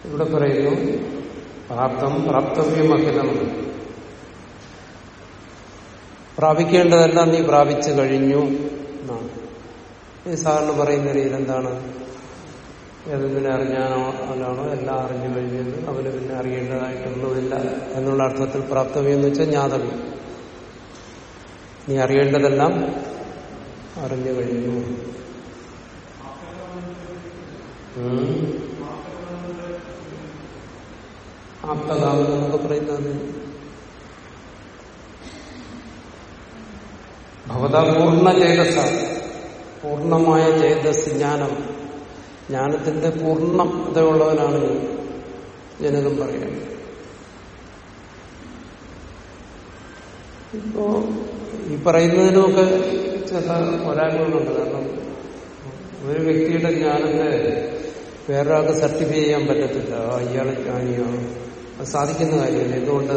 A: ഇവിടെ പറയുന്നു പ്രാപ്തം പ്രാപ്തവ്യം അഖിലം പ്രാപിക്കേണ്ടതെല്ലാം നീ പ്രാപിച്ചു കഴിഞ്ഞു എന്നാണ്. ഈ സാറിന് പറയുന്ന രീതിയിൽ എന്താണ്? ഏതെങ്കിലും അറിഞ്ഞാനോ അവനാണോ എല്ലാം അറിഞ്ഞു കഴിഞ്ഞത് അവന് പിന്നെ അറിയേണ്ടതായിട്ടൊന്നുമില്ല എന്നുള്ള അർത്ഥത്തിൽ പ്രാപ്തവ്യം എന്ന് വെച്ചാൽ ജ്ഞാതവ്യം. നീ അറിയേണ്ടതെല്ലാം അറിഞ്ഞു കഴിഞ്ഞു. ആപ്തകാമം എന്നൊക്കെ പറയുന്നത് ഭവതാ പൂർണ ചേതസ പൂർണമായ ചേതസ് ജ്ഞാനം. ജ്ഞാനത്തിന്റെ പൂർണതയുള്ളവനാണ് ജനകം പറയുന്നത്. ഇപ്പോ ഈ പറയുന്നതിനുമൊക്കെ ചില ഒരാളുകളുണ്ട് കാരണം ഒരു വ്യക്തിയുടെ ജ്ഞാനത്തെ വേറൊരാൾക്ക് സർട്ടിഫൈ ചെയ്യാൻ പറ്റത്തില്ല. ആ ഇയാളെ ജ്ഞാനിയാണ് അത് സാധിക്കുന്ന കാര്യമല്ല? എന്തുകൊണ്ട്?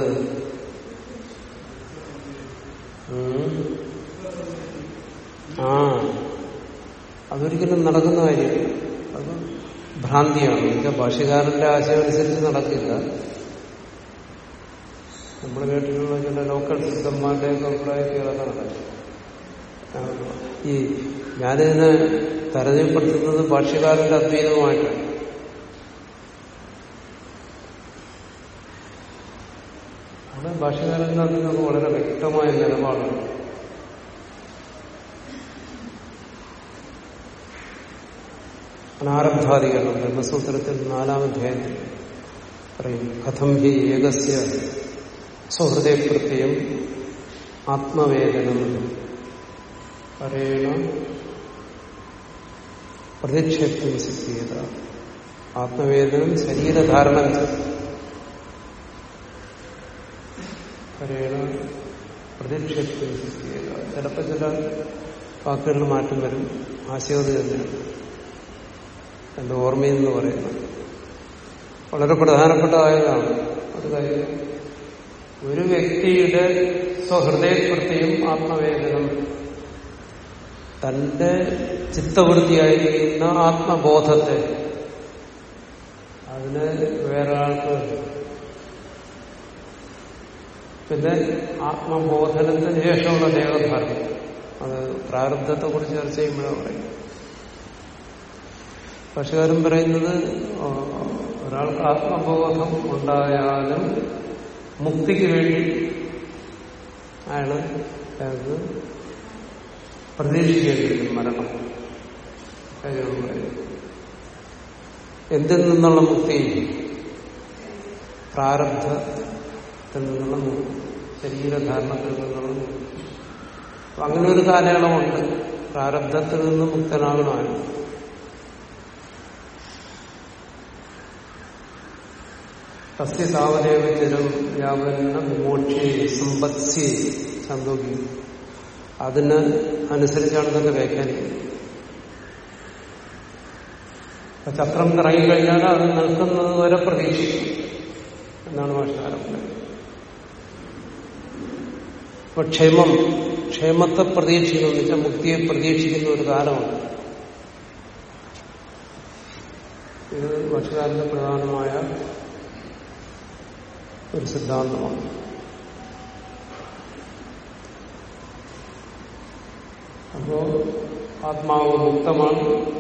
A: ആ. അതൊരിക്കലും നടക്കുന്ന കാര്യമില്ല. അത് ഭ്രാന്തിയാണ്. എന്നുവെച്ചാൽ ഭാഷകാരന്റെ ആശയം അനുസരിച്ച് നടക്കില്ല. നമ്മൾ കേട്ടിട്ടുള്ള ചില ലോക്കൽ സിദ്ധന്മാരുടെയൊക്കെ അഭിപ്രായത്തിൽ അതൊക്കെ ഈ ഞാനിതിനെ തരഞ്ഞപ്പെടുത്തുന്നത് ഭാഷ്യകാരന്റെ അദ്വൈതവുമായിട്ടാണ്. അവിടെ ഭാഷകാരന്റെ അതിനൊക്കെ വളരെ വ്യക്തമായ നിലപാടാണ്. അനാരബ്ധാധികരണം ബ്രഹ്മസൂത്രത്തിൽ നാലാമധ്യായത്തിൽ പറയും കഥം ഹി ഏകസ്യ സൗഹൃദയപ്രത്യം ആത്മവേദനം. പറയണ? പ്രതിക്ഷേപ്യം സിദ്ധിയത ആത്മവേദനം ശരീരധാരണം. പറയണ? പ്രതിക്ഷേപ്യം സിദ്ധിയത ചിലപ്പോൾ ചില വാക്കുകളിൽ മാറ്റം വരും. ആശയം തന്നെയാണ് എന്റെ ഓർമ്മയെന്ന് പറയുന്നത് വളരെ പ്രധാനപ്പെട്ടതായതാണ് അത് കാര്യം ഒരു വ്യക്തിയുടെ സ്വഹൃദയപ്രത്യം ആത്മവേദനം തന്റെ ചിത്തവൃത്തിയായിരിക്കുന്ന ആത്മബോധത്തെ അതിന് വേറെ ആൾക്ക് പിന്നെ ആത്മബോധനത്തിന് ശേഷമുള്ള ദേവധാരണം അത് പ്രാരബ്ധത്തെ കുറിച്ച് ചർച്ച ചെയ്യുമ്പോഴാണ് പറയും പക്ഷുകാരൻ പറയുന്നത് ഒരാൾക്ക് ആത്മബോധം ഉണ്ടായാലും മുക്തിക്ക് വേണ്ടി അയാൾക്ക് പ്രതീക്ഷിക്കേണ്ടിയിരിക്കും മരണം. എന്തിൽ നിന്നുള്ള മുക്തി? പ്രാരബ്ധത്തിൽ നിന്നുള്ള മുക്തി. ശരീരധാരണത്തിൽ നിന്നുള്ള മുക്തി. അങ്ങനെ ഒരു കാലയളവുണ്ട്. പ്രാരബ്ധത്തിൽ നിന്ന് മുക്തനാകണമാണ് തസ്യ ജലം വ്യാപന മോക്ഷേ സമ്പത്സി ചന്തോകി അതിന് അനുസരിച്ചാണ് ഇതൊക്കെ വ്യാഖ്യാനിക്കുന്നത്. അപ്പൊ ചക്രം കറങ്ങിക്കഴിഞ്ഞാൽ അത് നിൽക്കുന്നത് വരെ പ്രതീക്ഷിക്കും എന്നാണ് ഭാഷകാരം ഇപ്പൊ ക്ഷേമം ക്ഷേമത്തെ പ്രതീക്ഷിക്കുന്നു എന്ന് വെച്ചാൽ മുക്തിയെ പ്രതീക്ഷിക്കുന്ന ഒരു കാലമാണ് ഇത് ഭാഷകാരന്റെ പ്രധാനമായ ഒരു സിദ്ധാന്തമാണ്. അപ്പോ ആത്മാവ് മുക്തമാണ്.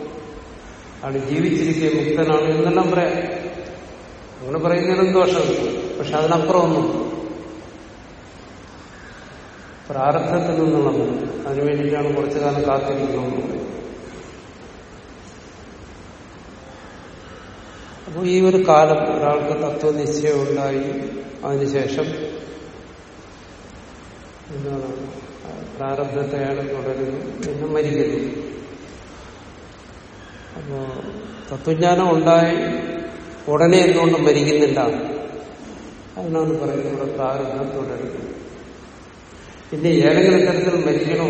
A: അത് ജീവിച്ചിരിക്കെ മുക്തനാണ് എന്നെല്ലാം പറയാം. അങ്ങനെ പറയുന്നതിനും ദോഷമില്ല പക്ഷെ അതിനപ്പുറമൊന്നും. പ്രാരബ്ധത്തിൽ നിന്നുള്ള മുക്തി അതിനുവേണ്ടിയിട്ടാണ് കുറച്ചു കാലം കാത്തിരിക്കുന്നത്. അപ്പോൾ ഈ ഒരു കാലം ഒരാൾക്ക് തത്വനിശ്ചയം ഉണ്ടായി അതിനുശേഷം എന്താണ്? പ്രാരബ്ധത്തെ അയാൾ തുടരുന്നു എന്ന് മരിക്കുന്നു. അപ്പോ തത്വജ്ഞാനം ഉണ്ടായി ഉടനെ എന്തുകൊണ്ട് മരിക്കുന്നില്ല. അതിനാണ് പറയുന്നത് ഇവിടെ പ്രാരബ്ധം തുടരുന്നു. പിന്നെ ഏതെങ്കിലും തരത്തിൽ മരിക്കണോ?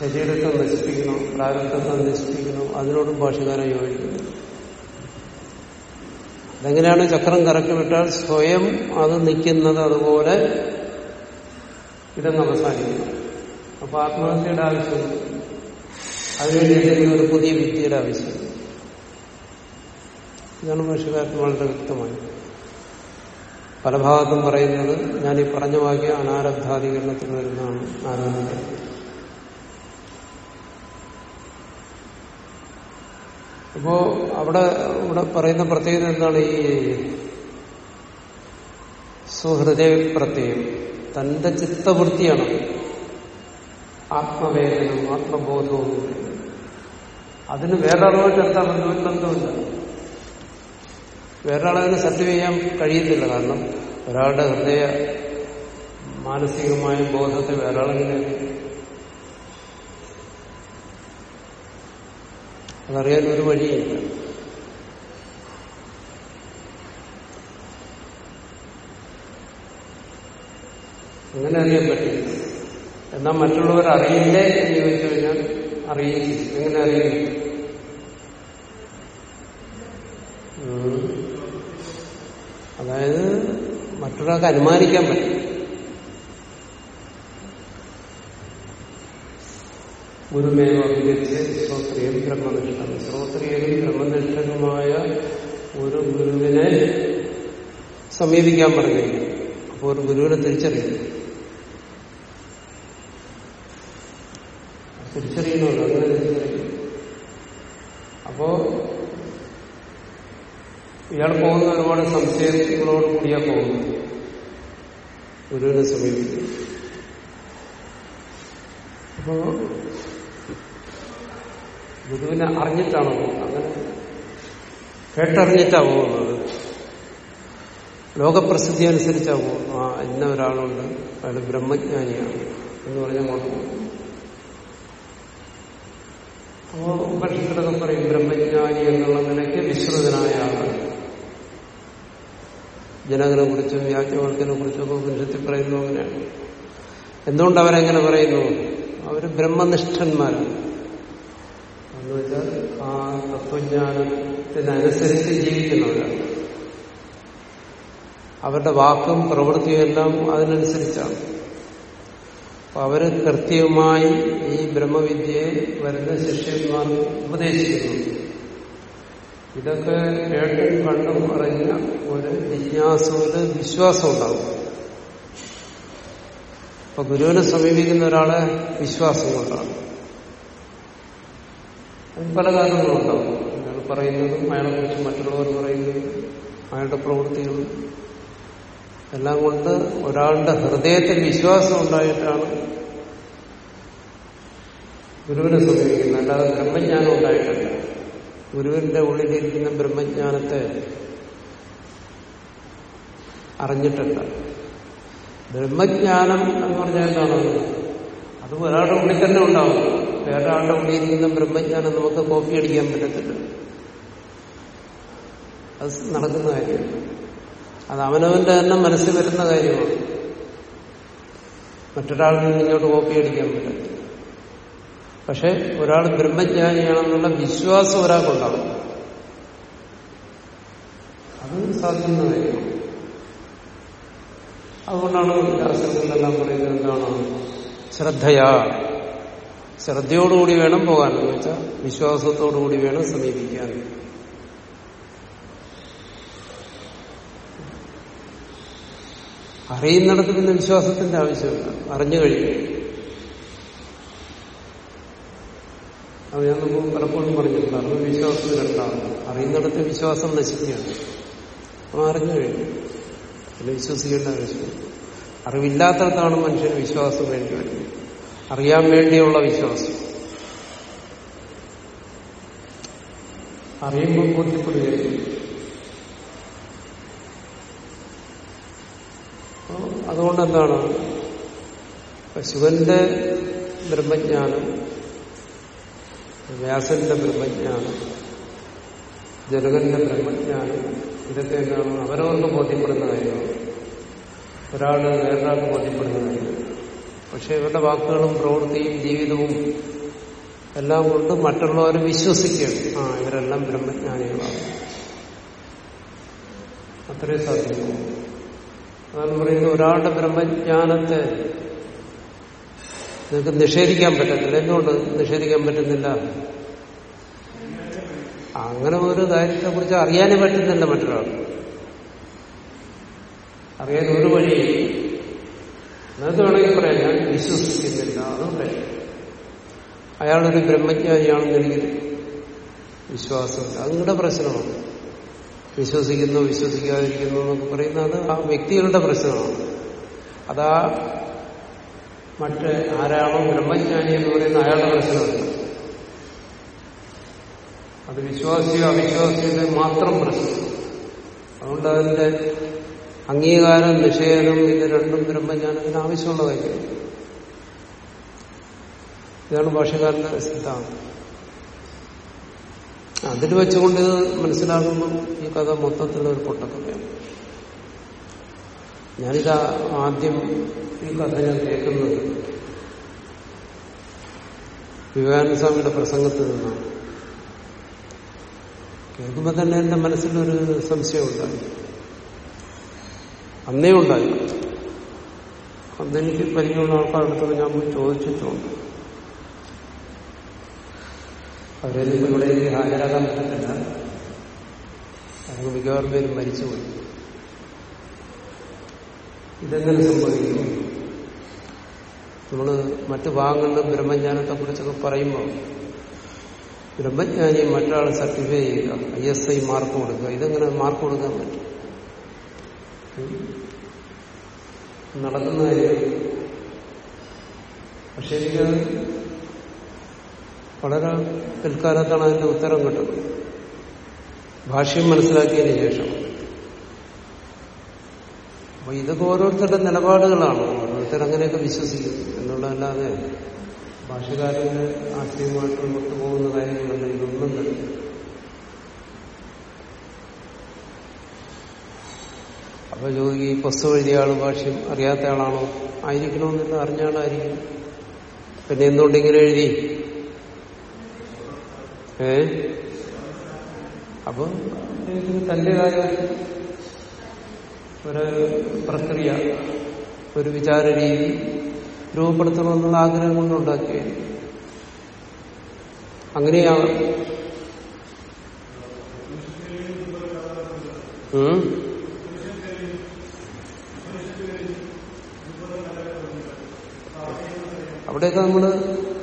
A: ശരീരത്തെ നശിപ്പിക്കണോ? പ്രാരബ്ധത്തെ നശിപ്പിക്കണോ? അതിനോടും ഭാഷകാരം യോജിക്കുന്നു. അതെങ്ങനെയാണ് ചക്രം കറക്കി വിട്ടാൽ സ്വയം അത് നിൽക്കുന്നത് അതുപോലെ ഇതങ്ങ് അവസാനിക്കണം അപ്പൊ ആത്മഹത്യയുടെ ആവശ്യം അതിനുവേണ്ടി ഒരു പുതിയ വ്യക്തിയുടെ ആവശ്യം. ഇതാണ് മനുഷ്യകാരത്തിന് വളരെ വ്യക്തമായി. പല ഭാഗത്തും പറയുന്നത് ഞാൻ ഈ പറഞ്ഞ വാക്യ അനാരബ്ധാധികരണത്തിൽ വരുന്നതാണ് ആരാധന അപ്പോ അവിടെ ഇവിടെ പറയുന്ന പ്രത്യേകത എന്താണ് ഈ സുഹൃദയ പ്രത്യയം തന്റെ ചിത്തവൃത്തിയാണ്. ആത്മവേദനവും ആത്മബോധവും. അതിന് വേറൊരാളുമായിട്ട് എന്താ ബന്ധമില്ല ബന്ധമില്ല വേറൊരാളതിന് സത്യം ചെയ്യാൻ കഴിയത്തില്ല കാരണം ഒരാളുടെ ഹൃദയ മാനസികമായ ബോധത്തെ വേറൊരാളെങ്ങനെ അതറിയാൻ ഒരു വഴിയില്ല. അങ്ങനെ അറിയാൻ പറ്റില്ല എന്നാൽ മറ്റുള്ളവർ അറിയില്ലേ എന്ന് ചോദിച്ചു കഴിഞ്ഞാൽ അറിയില്ല. എങ്ങനെ അറിയില്ല അതായത് മറ്റൊരാൾക്ക് അനുമാനിക്കാൻ പറ്റും. ഗുരുമേവ അഭികരിച്ച് ശ്രോത്രിയം ബ്രഹ്മനിഷ്ഠം ശ്രോത്രിയും ബ്രഹ്മനിഷ്ഠനുമായ ഒരു ഗുരുവിനെ സമീപിക്കാൻ പറഞ്ഞു അപ്പോൾ ഒരു ഗുരുവിനെ തിരിച്ചറിയും തിരിച്ചറിയണമല്ലോ അങ്ങനെ തിരിച്ചറിയും അപ്പോ ഇയാൾ പോകുന്ന ഒരുപാട് സംശയങ്ങളോട് കൂടിയാ പോകുന്നത് ഗുരുവിനെ സമീപിക്കും അപ്പോ ഗുരുവിനെ അറിഞ്ഞിട്ടാണോ അങ്ങനെ കേട്ടറിഞ്ഞിട്ടാ പോകുന്നത്. ലോകപ്രസിദ്ധി അനുസരിച്ചാ പോകുന്നു ആ ഇന്ന ഒരാളുണ്ട്. അയാൾ ബ്രഹ്മജ്ഞാനിയാണ് എന്ന് പറഞ്ഞാൽ അങ്ങോട്ട് പോകും. അപ്പോ ഉപനിഷത്തിലൊക്കെ പറയും ബ്രഹ്മജ്ഞാനി എന്നുള്ള നിലയ്ക്ക് വിശ്രുതനായ ആൾ ജനകനെ കുറിച്ചും വ്യാജവർക്കനെ കുറിച്ചും ഒക്കെ ഉപനിഷത്തിൽ പറയുന്നു അങ്ങനെയാണ്. എന്തുകൊണ്ട് അവരെങ്ങനെ പറയുന്നു? അവർ ബ്രഹ്മനിഷ്ഠന്മാരാണ് എന്ന് വെച്ചാൽ ആ തത്വജ്ഞാനത്തിനനുസരിച്ച് ജീവിക്കുന്നവരാണ് അവരുടെ വാക്കും പ്രവൃത്തിയും എല്ലാം അതിനനുസരിച്ചാണ്. അപ്പൊ അവർ കൃത്യമായി ഈ ബ്രഹ്മവിദ്യയെ വരുന്ന ശിഷ്യന്മാർ ഉപദേശിക്കുന്നു. ഇതൊക്കെ കേട്ടും കണ്ടും അറിഞ്ഞ ഒരു ജിജ്ഞാസുവിന് വിശ്വാസം ഉണ്ടാകും അപ്പൊ ഗുരുവിനെ സമീപിക്കുന്ന ഒരാളെ വിശ്വാസം കൊണ്ടാണ്. പല കാരണങ്ങളുണ്ടാവും അയാൾ പറയുന്നതും അയാളെ കുറിച്ച് മറ്റുള്ളവർ പറയുന്നതും അയാളുടെ പ്രവൃത്തികളും. എല്ലാം കൊണ്ട് ഒരാളുടെ ഹൃദയത്തിൽ വിശ്വാസം ഉണ്ടായിട്ടാണ് ഗുരുവിനെ സമീപിക്കുന്നത്. അല്ലാതെ ബ്രഹ്മജ്ഞാനം ഉണ്ടായിട്ടല്ല. ഗുരുവിന്റെ ഉള്ളിലിരിക്കുന്ന ബ്രഹ്മജ്ഞാനത്തെ അറിഞ്ഞിട്ടുണ്ട്. ബ്രഹ്മജ്ഞാനം എന്ന് പറഞ്ഞാൽ എന്താണ്? അത് ഒരാളുടെ ഉള്ളിൽ തന്നെ ഉണ്ടാവും. വേറെ ആളുടെ ഉള്ളിലിരിക്കുന്ന ബ്രഹ്മജ്ഞാനം നമുക്ക് കോപ്പി അടിക്കാൻ പറ്റത്തില്ല. അത് നടക്കുന്ന കാര്യമാണ് അത് അവനവന്റെ തന്നെ മനസ്സിൽ വരുന്ന കാര്യമാണ്. മറ്റൊരാളിൽ നിന്ന് ഇങ്ങോട്ട് കോപ്പി അടിക്കാൻ പറ്റില്ല പക്ഷെ ഒരാൾ ബ്രഹ്മജ്ഞാനിയാണെന്നുള്ള വിശ്വാസം ഒരാൾക്കുണ്ടാവും. അത് സാധിക്കുന്ന അതുകൊണ്ടാണ് ശാസ്ത്രങ്ങളിലെല്ലാം പറയുന്നത് എന്താണ്? ശ്രദ്ധയാ. ശ്രദ്ധയോടുകൂടി വേണം പോകാൻ. എന്ന് വെച്ചാൽ വിശ്വാസത്തോടുകൂടി വേണം സമീപിക്കാൻ. അറിയുന്നിടത്ത് പിന്നെ വിശ്വാസത്തിന്റെ ആവശ്യമില്ല. അറിഞ്ഞു കഴിഞ്ഞു. അത് ഞാൻ നമുക്ക് പലപ്പോഴും പറഞ്ഞിട്ടുണ്ട് അറിവ് വിശ്വാസം രണ്ടാണ്. അറിയുന്നിടത്ത് വിശ്വാസം നശിക്കുകയാണ്. അപ്പം അറിഞ്ഞു കഴിഞ്ഞു. പിന്നെ വിശ്വസിക്കേണ്ട ആവശ്യമില്ല. അറിവില്ലാത്തടത്താണ് മനുഷ്യന് വിശ്വാസം വേണ്ടി വരുന്നത്. അറിയാൻ വേണ്ടിയുള്ള വിശ്വാസം. അറിയുമ്പോൾ ബോധ്യപ്പെടുകയായിരുന്നു അതുകൊണ്ട് എന്താണ് ശിവന്റെ ബ്രഹ്മജ്ഞാനം വ്യാസന്റെ ബ്രഹ്മജ്ഞാനം ജനകന്റെ ബ്രഹ്മജ്ഞാനം ഇതൊക്കെ എന്താണ് അവരവർക്ക് ബോധ്യപ്പെടുന്ന കാര്യമാണ് ഒരാൾ വേറൊരാൾക്ക് ബോധ്യപ്പെടുന്ന കാര്യമാണ് പക്ഷെ ഇവരുടെ വാക്കുകളും പ്രവൃത്തിയും ജീവിതവും എല്ലാം കൊണ്ട് മറ്റുള്ളവർ വിശ്വസിക്കുകയാണ്. ആ ഇവരെല്ലാം ബ്രഹ്മജ്ഞാനികളാണ്. അത്രയും സാധ്യമാണ് അതാണ് പറയുന്നത് ഒരാളുടെ ബ്രഹ്മജ്ഞാനത്തെ നിങ്ങൾക്ക് നിഷേധിക്കാൻ പറ്റത്തില്ല. എന്തുകൊണ്ട് നിഷേധിക്കാൻ പറ്റുന്നില്ല? അങ്ങനെ ഒരു കാര്യത്തെ കുറിച്ച് അറിയാനേ പറ്റുന്നില്ല മറ്റൊരാൾ. അറിയാൻ ഒരു വഴി നിങ്ങൾക്ക് വേണമെങ്കിൽ പറയാം ഞാൻ വിശ്വസിക്കുന്നില്ല. അതുകൊണ്ട് അയാളൊരു ബ്രഹ്മജ്ഞാനിയാണെന്ന് എനിക്ക് വിശ്വാസമില്ല അത് നിങ്ങളുടെ പ്രശ്നമാണ്. വിശ്വസിക്കുന്നു വിശ്വസിക്കാതിരിക്കുന്നു എന്നൊക്കെ പറയുന്നത് ആ വ്യക്തികളുടെ പ്രശ്നമാണ്. അതാ മറ്റ് ആരാണോ ബ്രഹ്മജ്ഞാനി എന്ന് പറയുന്ന അയാളുടെ പ്രശ്നമല്ല അത് വിശ്വാസിയോ അവിശ്വാസിയുടെ മാത്രം പ്രശ്നം. അതുകൊണ്ട് അതിന്റെ അംഗീകാരം നിഷേധം ഇത് രണ്ടും ബ്രഹ്മജ്ഞാനത്തിന് ആവശ്യമുള്ള കാര്യം ഇതാണ് ഭാഷകാരന്റെ സിദ്ധാന്തം. അതിൽ വെച്ചുകൊണ്ട് ഇത് മനസ്സിലാകുമ്പോൾ ഈ കഥ മൊത്തത്തിലുള്ള ഒരു പൊട്ടക്കഥയാണ് ഞാനിത് ആദ്യം ഈ കഥ ഞാൻ കേൾക്കുന്നത് വിവേകാനന്ദ സ്വാമിയുടെ പ്രസംഗത്തിൽ നിന്നാണ്. കേൾക്കുമ്പോൾ തന്നെ എന്റെ മനസ്സിലൊരു സംശയം ഉണ്ടായി. അന്നേ ഉണ്ടായി. അന്നെനിക്ക് പരിചയമുള്ള ആൾക്കാരുടെ ഞാൻ പോയി ചോദിച്ചിട്ടുണ്ട്. അവരെ ഇവിടെ ഹാജരാകാൻ പറ്റത്തില്ല. കാരണം മിക്കവാറും പേര് മരിച്ചുപോയി. ഇതെങ്ങനെ സംഭവിക്കും? നമ്മൾ മറ്റു ഭാഗങ്ങളിൽ ബ്രഹ്മജ്ഞാനത്തെ കുറിച്ചൊക്കെ പറയുമ്പോൾ ബ്രഹ്മജ്ഞാനി മറ്റൊരാൾ സർട്ടിഫൈ ചെയ്യുക ഐ എസ് ഐ മാർക്ക് കൊടുക്കുക ഇതെങ്ങനെ മാർക്ക് കൊടുക്കാൻ പറ്റും? നടക്കുന്ന കാര്യം. പക്ഷെ എനിക്ക് വളരെ പിൽക്കാലത്താണ് അതിന്റെ ഉത്തരം കിട്ടുന്നത്. ഭാഷ്യം മനസ്സിലാക്കിയതിന് ശേഷം. അപ്പൊ ഇതൊക്കെ ഓരോരുത്തരുടെ നിലപാടുകളാണ്. ഓരോരുത്തർ അങ്ങനെയൊക്കെ വിശ്വസിക്കും. എന്നുള്ളതല്ലാതെ ഭാഷകാരന്റെ ആശയമായിട്ട് പോകുന്ന കാര്യങ്ങളല്ല ഇതൊന്നും തന്നെ അപ്പൊ ചോദിക്കും ഈ പുസ്തകം എഴുതിയ ആൾ ഭാഷ്യം അറിയാത്ത ആളാണോ? ആയിരിക്കണമെന്നില്ല അറിഞ്ഞ ആളായിരിക്കും പിന്നെ എന്തുകൊണ്ട് ഇങ്ങനെ എഴുതി? ഏ? അപ്പം തന്റെ തന്റേതായ ഒരു പ്രക്രിയ ഒരു വിചാര രീതി രൂപപ്പെടുത്തണമെന്നുള്ള ആഗ്രഹം കൊണ്ടുണ്ടാക്കിയായിരിക്കും അങ്ങനെയാവും അങ്ങനെയാണ്. അവിടെയൊക്കെ നമ്മൾ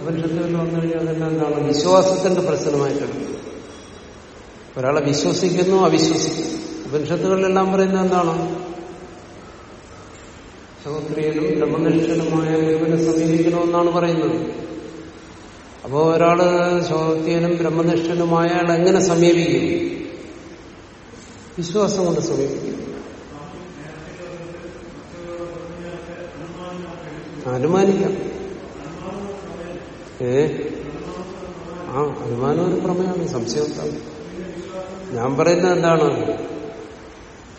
A: ഉപനിഷത്തിൽ വന്നു കഴിഞ്ഞാൽ തന്നെ എന്താണ്? വിശ്വാസത്തിന്റെ പ്രശ്നമായിട്ടുണ്ട് ഒരാളെ വിശ്വസിക്കുന്നു അവിശ്വസിക്കുന്നു. ഉപനിഷത്തുകളിലെല്ലാം പറയുന്നത് എന്താണ്? ശ്രോത്രിയനും ബ്രഹ്മനിഷ്ഠനുമായ ഗുരുവിനെ സമീപിക്കണമെന്നാണ് പറയുന്നത്. അപ്പോ ഒരാൾ ശ്രോത്യനും ബ്രഹ്മനിഷ്ഠനുമായ എങ്ങനെ സമീപിക്കും? വിശ്വാസം കൊണ്ട് സമീപിക്കും. അനുമാനിക്കാം. ഏ? ആ അനുമാനം ഒരു പ്രമേയമാണ് സംശയം ഞാൻ പറയുന്നത് എന്താണ്?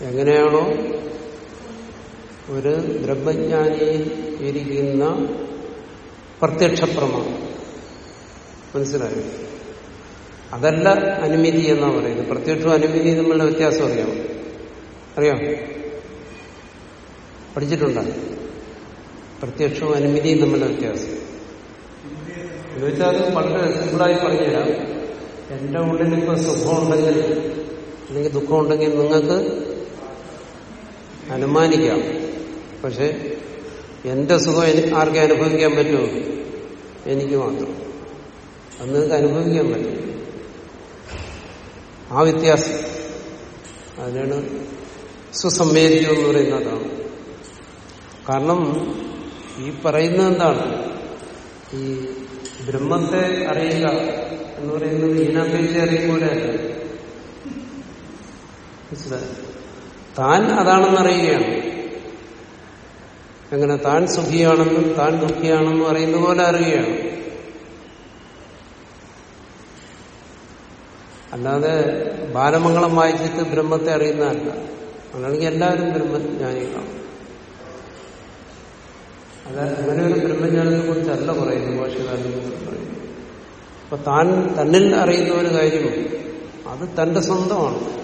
A: എങ്ങനെയാണോ ഒരു ബ്രഹ്മജ്ഞാനിയിൽ ഇരിക്കുന്ന പ്രത്യക്ഷ പ്രമാണം മനസ്സിലായോ? അതല്ല അനുമതി എന്നാ പറയുന്നത്. പ്രത്യക്ഷവും അനുമതി തമ്മിലുള്ള വ്യത്യാസം അറിയാം അറിയാം? പഠിച്ചിട്ടുണ്ടോ? പ്രത്യക്ഷവും അനുമതിയും തമ്മിലുള്ള വ്യത്യാസം. വെച്ചാൽ അത് വളരെ സിമ്പിളായി പറഞ്ഞുതരാം. എന്റെ ഉള്ളിൽ ഇപ്പൊ സുഖമുണ്ടെങ്കിൽ അല്ലെങ്കിൽ ദുഃഖമുണ്ടെങ്കിൽ നിങ്ങൾക്ക് അനുമാനിക്കാം. പക്ഷെ എന്റെ സുഖം എനിക്ക് ആർക്കെ അനുഭവിക്കാൻ പറ്റുമോ എനിക്ക് മാത്രം. അത് നിങ്ങൾക്ക് അനുഭവിക്കാൻ പറ്റും. ആ വ്യത്യാസം അതിനാണ് സുസംവേദ്യം എന്ന് പറയുന്നതാണ് കാരണം ഈ പറയുന്നത് എന്താണ്? ഈ ബ്രഹ്മത്തെ അറിയുക എന്ന് പറയുന്നത് ഈനാപേക്ഷ അറിയുമ്പോഴല്ല മനസ്സിലായി? താൻ അതാണെന്ന് അറിയുകയാണ്. എങ്ങനെ താൻ സുഖിയാണെന്നും താൻ ദുഃഖിയാണെന്നും അറിയുന്ന പോലെ അറിയുകയാണ്. അല്ലാതെ ബാലമംഗളം വായിച്ചിട്ട് ബ്രഹ്മത്തെ അറിയുന്നതല്ല. അങ്ങനെയാണെങ്കിൽ എല്ലാവരും ബ്രഹ്മജ്ഞാനികളാണ്. അത് അങ്ങനെ ഒരു ബ്രഹ്മജ്ഞാനത്തെ കുറിച്ചല്ല പറയുന്നത് ഭാഷകാരനെ പറയുന്നത്. അപ്പൊ താൻ തന്നിൽ അറിയുന്ന ഒരു കാര്യം അത് തന്റെ സ്വന്തമാണ്.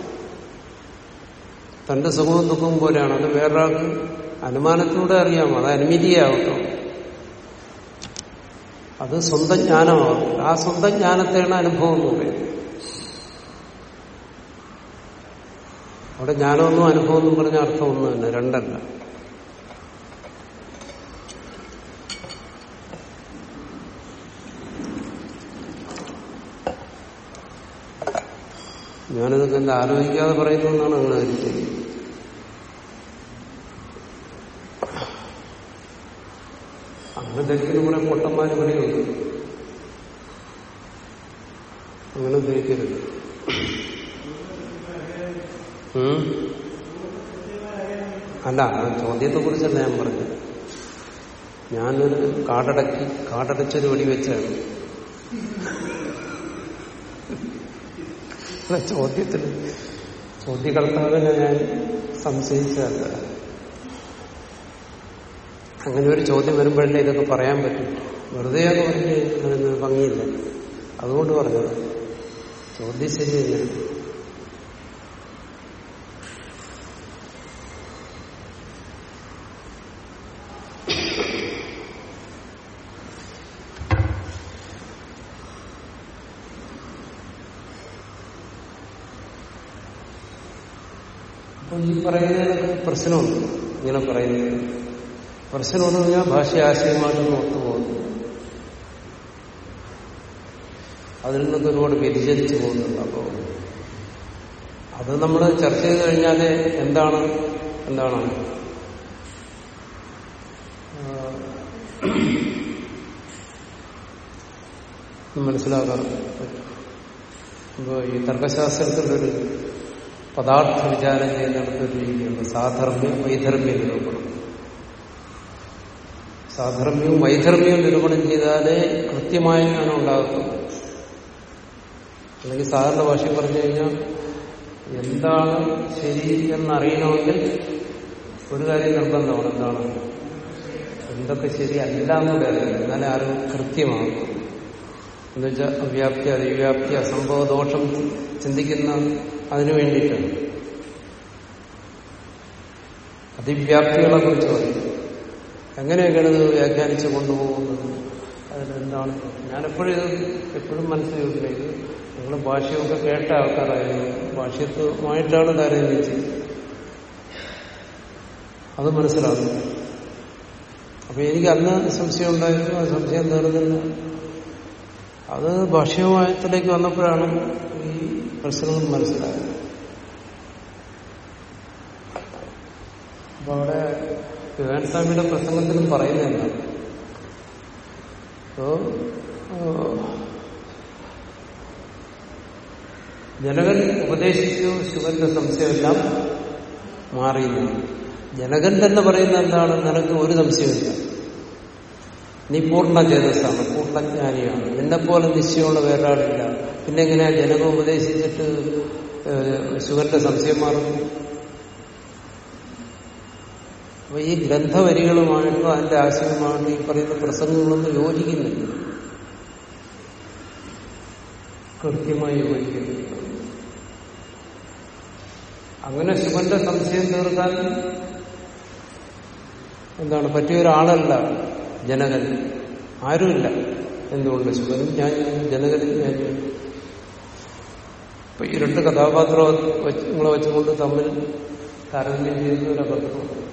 A: തന്റെ സുഖവും ദുഃഖവും പോലെയാണ്. അത് വേറൊരാൾക്ക് അനുമാനത്തിലൂടെ അറിയാം. അത് അനുമതിയാവട്ടോ. അത് സ്വന്തം ജ്ഞാനമാകും ആ സ്വന്തം ജ്ഞാനത്തെയാണ് അനുഭവം എന്ന് പറയുന്നത്. അവിടെ ജ്ഞാനമൊന്നും അനുഭവം എന്നും പറഞ്ഞ അർത്ഥം ഒന്നും തന്നെ രണ്ടല്ല. ഞാനിതൊക്കെ എന്താ ആലോചിക്കാതെ പറയുന്നു എന്നാണ് നിങ്ങൾ അങ്ങനെ ധരിക്കുന്ന കുറെ പൊട്ടന്മാർ ഇവിടെയുണ്ട് അങ്ങനെ ധരിക്കരുത്? അല്ല ആ ചോദ്യത്തെ കുറിച്ചല്ല ഞാൻ പറഞ്ഞു ഞാനൊരു കാടടക്കി കാടടച്ചൊരു വെടി വെച്ചാണ്. ചോദ്യത്തിൽ ചോദ്യകർത്താവിനെ ഞാൻ സംശയിച്ചതല്ല അങ്ങനെ ഒരു ചോദ്യം വരുമ്പോഴല്ലേ ഇതൊക്കെ പറയാൻ പറ്റും? വെറുതെ അത് പറഞ്ഞ് ഭംഗിയില്ല. അതുകൊണ്ട് പറഞ്ഞത് ചോദ്യം ശരി തന്നെയാണ് അപ്പോൾ ഈ പറയുന്നതിനൊക്കെ പ്രശ്നമുണ്ട്. ഇങ്ങനെ പറയുന്നത്. പ്രശ്നമെന്ന് പറഞ്ഞാൽ ഭാഷ ആശയമായിട്ട് ഒത്തുപോകുന്നു അതിൽ നിന്നൊക്കെ ഒരുപാട് വ്യതിചരിച്ചു പോകുന്നുണ്ട്. അപ്പോൾ അത് നമ്മൾ ചർച്ച ചെയ്ത് കഴിഞ്ഞാൽ എന്താണ്? എന്താണ്? മനസ്സിലാക്കാൻ പറ്റും. ഈ തർക്കശാസ്ത്രത്തിലൊരു പദാർത്ഥ വിചാരം ചെയ്യുന്നിടത്തൊരു രീതിയുണ്ട്. സാധർമ്മ്യം വൈധർമ്മ്യ നിരൂപണം സാധർമ്മ്യവും വൈധർമ്മ്യവും നിരൂപണം ചെയ്താലേ കൃത്യമായ ജ്ഞാനം ഉണ്ടാകത്തുള്ളൂ. അല്ലെങ്കിൽ സാധാരണ ഭാഷയിൽ പറഞ്ഞു കഴിഞ്ഞാൽ എന്താണ് ശരി എന്നറിയണമെങ്കിൽ ഒരു കാര്യം നിർബന്ധമാണ്. എന്താണ്? എന്തൊക്കെ ശരിയല്ല എന്നൂടെ അറിയണം. എന്നാലേ ആരും കൃത്യമാകും. എന്നുവെച്ചാൽ അവ്യാപ്തി അതിവ്യാപ്തി അസംഭവ ദോഷം ചിന്തിക്കുന്ന അതിനു വേണ്ടിയിട്ടാണ്. അതിവ്യാപ്തികളെ കുറിച്ച് പറയും. എങ്ങനെയൊക്കെയാണ് ഇത് വ്യാഖ്യാനിച്ച് കൊണ്ടുപോകുന്നത്. അതിലെന്താണ് ഞാനെപ്പോഴും ഇത് എപ്പോഴും മനസ്സിൽ ഇത് നിങ്ങൾ ഭാഷയൊക്കെ കേട്ട ആൾക്കാരായിരുന്നു ഭാഷയത്വമായിട്ടാണ് താരതമ്യം ചെയ്യുന്നത് അത് മനസ്സിലാകുന്നു അപ്പൊ എനിക്ക് അന്ന് സംശയം ഉണ്ടായിരുന്നു. ആ സംശയം തീർന്നില്ല. അത് ഭാഷ്യമായത്തിലേക്ക് വന്നപ്പോഴാണ് ഈ പ്രശ്നങ്ങൾ മനസ്സിലായത്. അപ്പൊ അവിടെ വിവേകാനന്ദസ്വാമിയുടെ പ്രസംഗത്തിലും പറയുന്നില്ല അപ്പോ ജനകൻ ഉപദേശിച്ചു ശിവന്റെ സംശയമെല്ലാം മാറിയെന്നാണ് ജനകൻ തന്നെ പറയുന്ന എന്താണ്? നിനക്ക് ഒരു സംശയമില്ല നീ പൂർണ ചേതസ്സാണ് പൂർണജ്ഞാനിയാണ് നിന്നെപ്പോലെ നിശ്ചയമുള്ള വേറൊരാളില്ല. പിന്നെ എങ്ങനെയാ? ജനകം ഉപദേശിച്ചിട്ട് ശിവന്റെ സംശയം മാറുന്നു? അപ്പൊ ഈ ഗ്രന്ഥവരികളുമായിട്ടോ അതിന്റെ ആശയമാണോ ഈ പറയുന്ന പ്രസംഗങ്ങളൊന്നും യോജിക്കുന്നില്ല. കൃത്യമായി യോജിക്കുന്നില്ല. അങ്ങനെ ശിവന്റെ സംശയം തീർക്കാൻ എന്താണ്? പറ്റിയ ഒരാളല്ല ജനകൻ. ആരുമില്ല. എന്തുകൊണ്ട്? ശിവനും ഞാൻ ജനകനും ഞാൻ അപ്പൊ ഈ രണ്ട് കഥാപാത്രങ്ങളെ വെച്ചുകൊണ്ട് തമ്മിൽ താരതമ്യം ചെയ്യുന്ന ഒരു അബദ്ധമാണ്.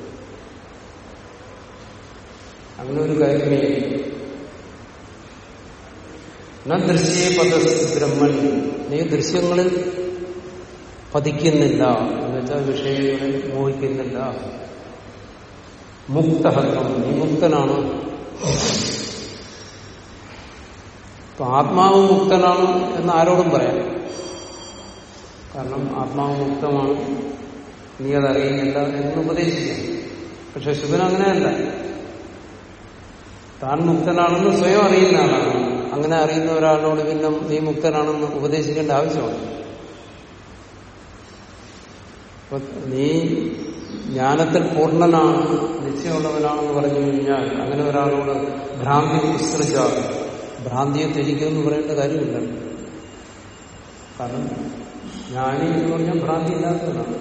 A: അങ്ങനെ ഒരു കാര്യമേ ദൃശ്യേ പദസ് ബ്രഹ്മൻ. നീ ദൃശ്യങ്ങളിൽ പതിക്കുന്നില്ല. എന്നുവെച്ചാൽ വിഷയങ്ങളെ മോഹിക്കുന്നില്ല. മുക്തഹത്വം. നീ മുക്തനാണ്. ആത്മാവ് മുക്തനാണ് എന്ന് ആരോടും പറയാം. കാരണം ആത്മാവ് മുക്തമാണ്. നീ അതറിയുന്നില്ല എന്ന് ഉപദേശിക്കാം. പക്ഷെ ശുഭൻ അങ്ങനെയല്ല. താൻ മുക്തനാണെന്ന് സ്വയം അറിയുന്ന ആളാണ്. അങ്ങനെ അറിയുന്ന ഒരാളോട് പിന്നെ നീ മുക്തനാണെന്ന് ഉപദേശിക്കേണ്ട ആവശ്യമാണ് നീ ജ്ഞാനത്തിൽ പൂർണനാണ് നിശ്ചയമുള്ളവനാണെന്ന് പറഞ്ഞു കഴിഞ്ഞാൽ അങ്ങനെ ഒരാളോട് ഭ്രാന്തി വിസ്തൃച്ച ഭ്രാന്തിയെ ത്യജിക്കുമെന്ന് പറയേണ്ട കാര്യമില്ല. കാരണം ജ്ഞാനി എന്ന് പറഞ്ഞാൽ ഭ്രാന്തി ഇല്ലാത്തവനാണ്.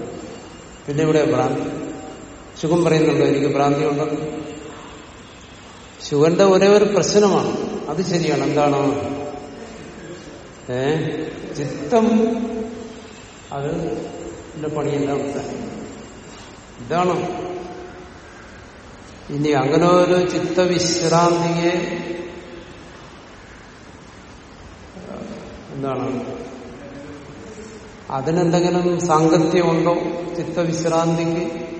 A: പിന്നെ ഇവിടെ ഭ്രാന്തി സുഖം പറയുന്നുണ്ടോ? എനിക്ക് ഭ്രാന്തി ഉണ്ടെന്ന്. ശുഗന്റെ ഒരേ ഒരു പ്രശ്നമാണ്. അത് ശരിയാണ്. എന്താണ്? ഏ? ചിത്തം. അത് എന്റെ പണിയെല്ലാം ഇതാണ്. ഇനി അങ്ങനെ ഒരു ചിത്തവിശ്രാന്തിയെ എന്താണ്? അതിനെന്തെങ്കിലും സാങ്കത്യമുണ്ടോ ചിത്തവിശ്രാന്തിക്ക്?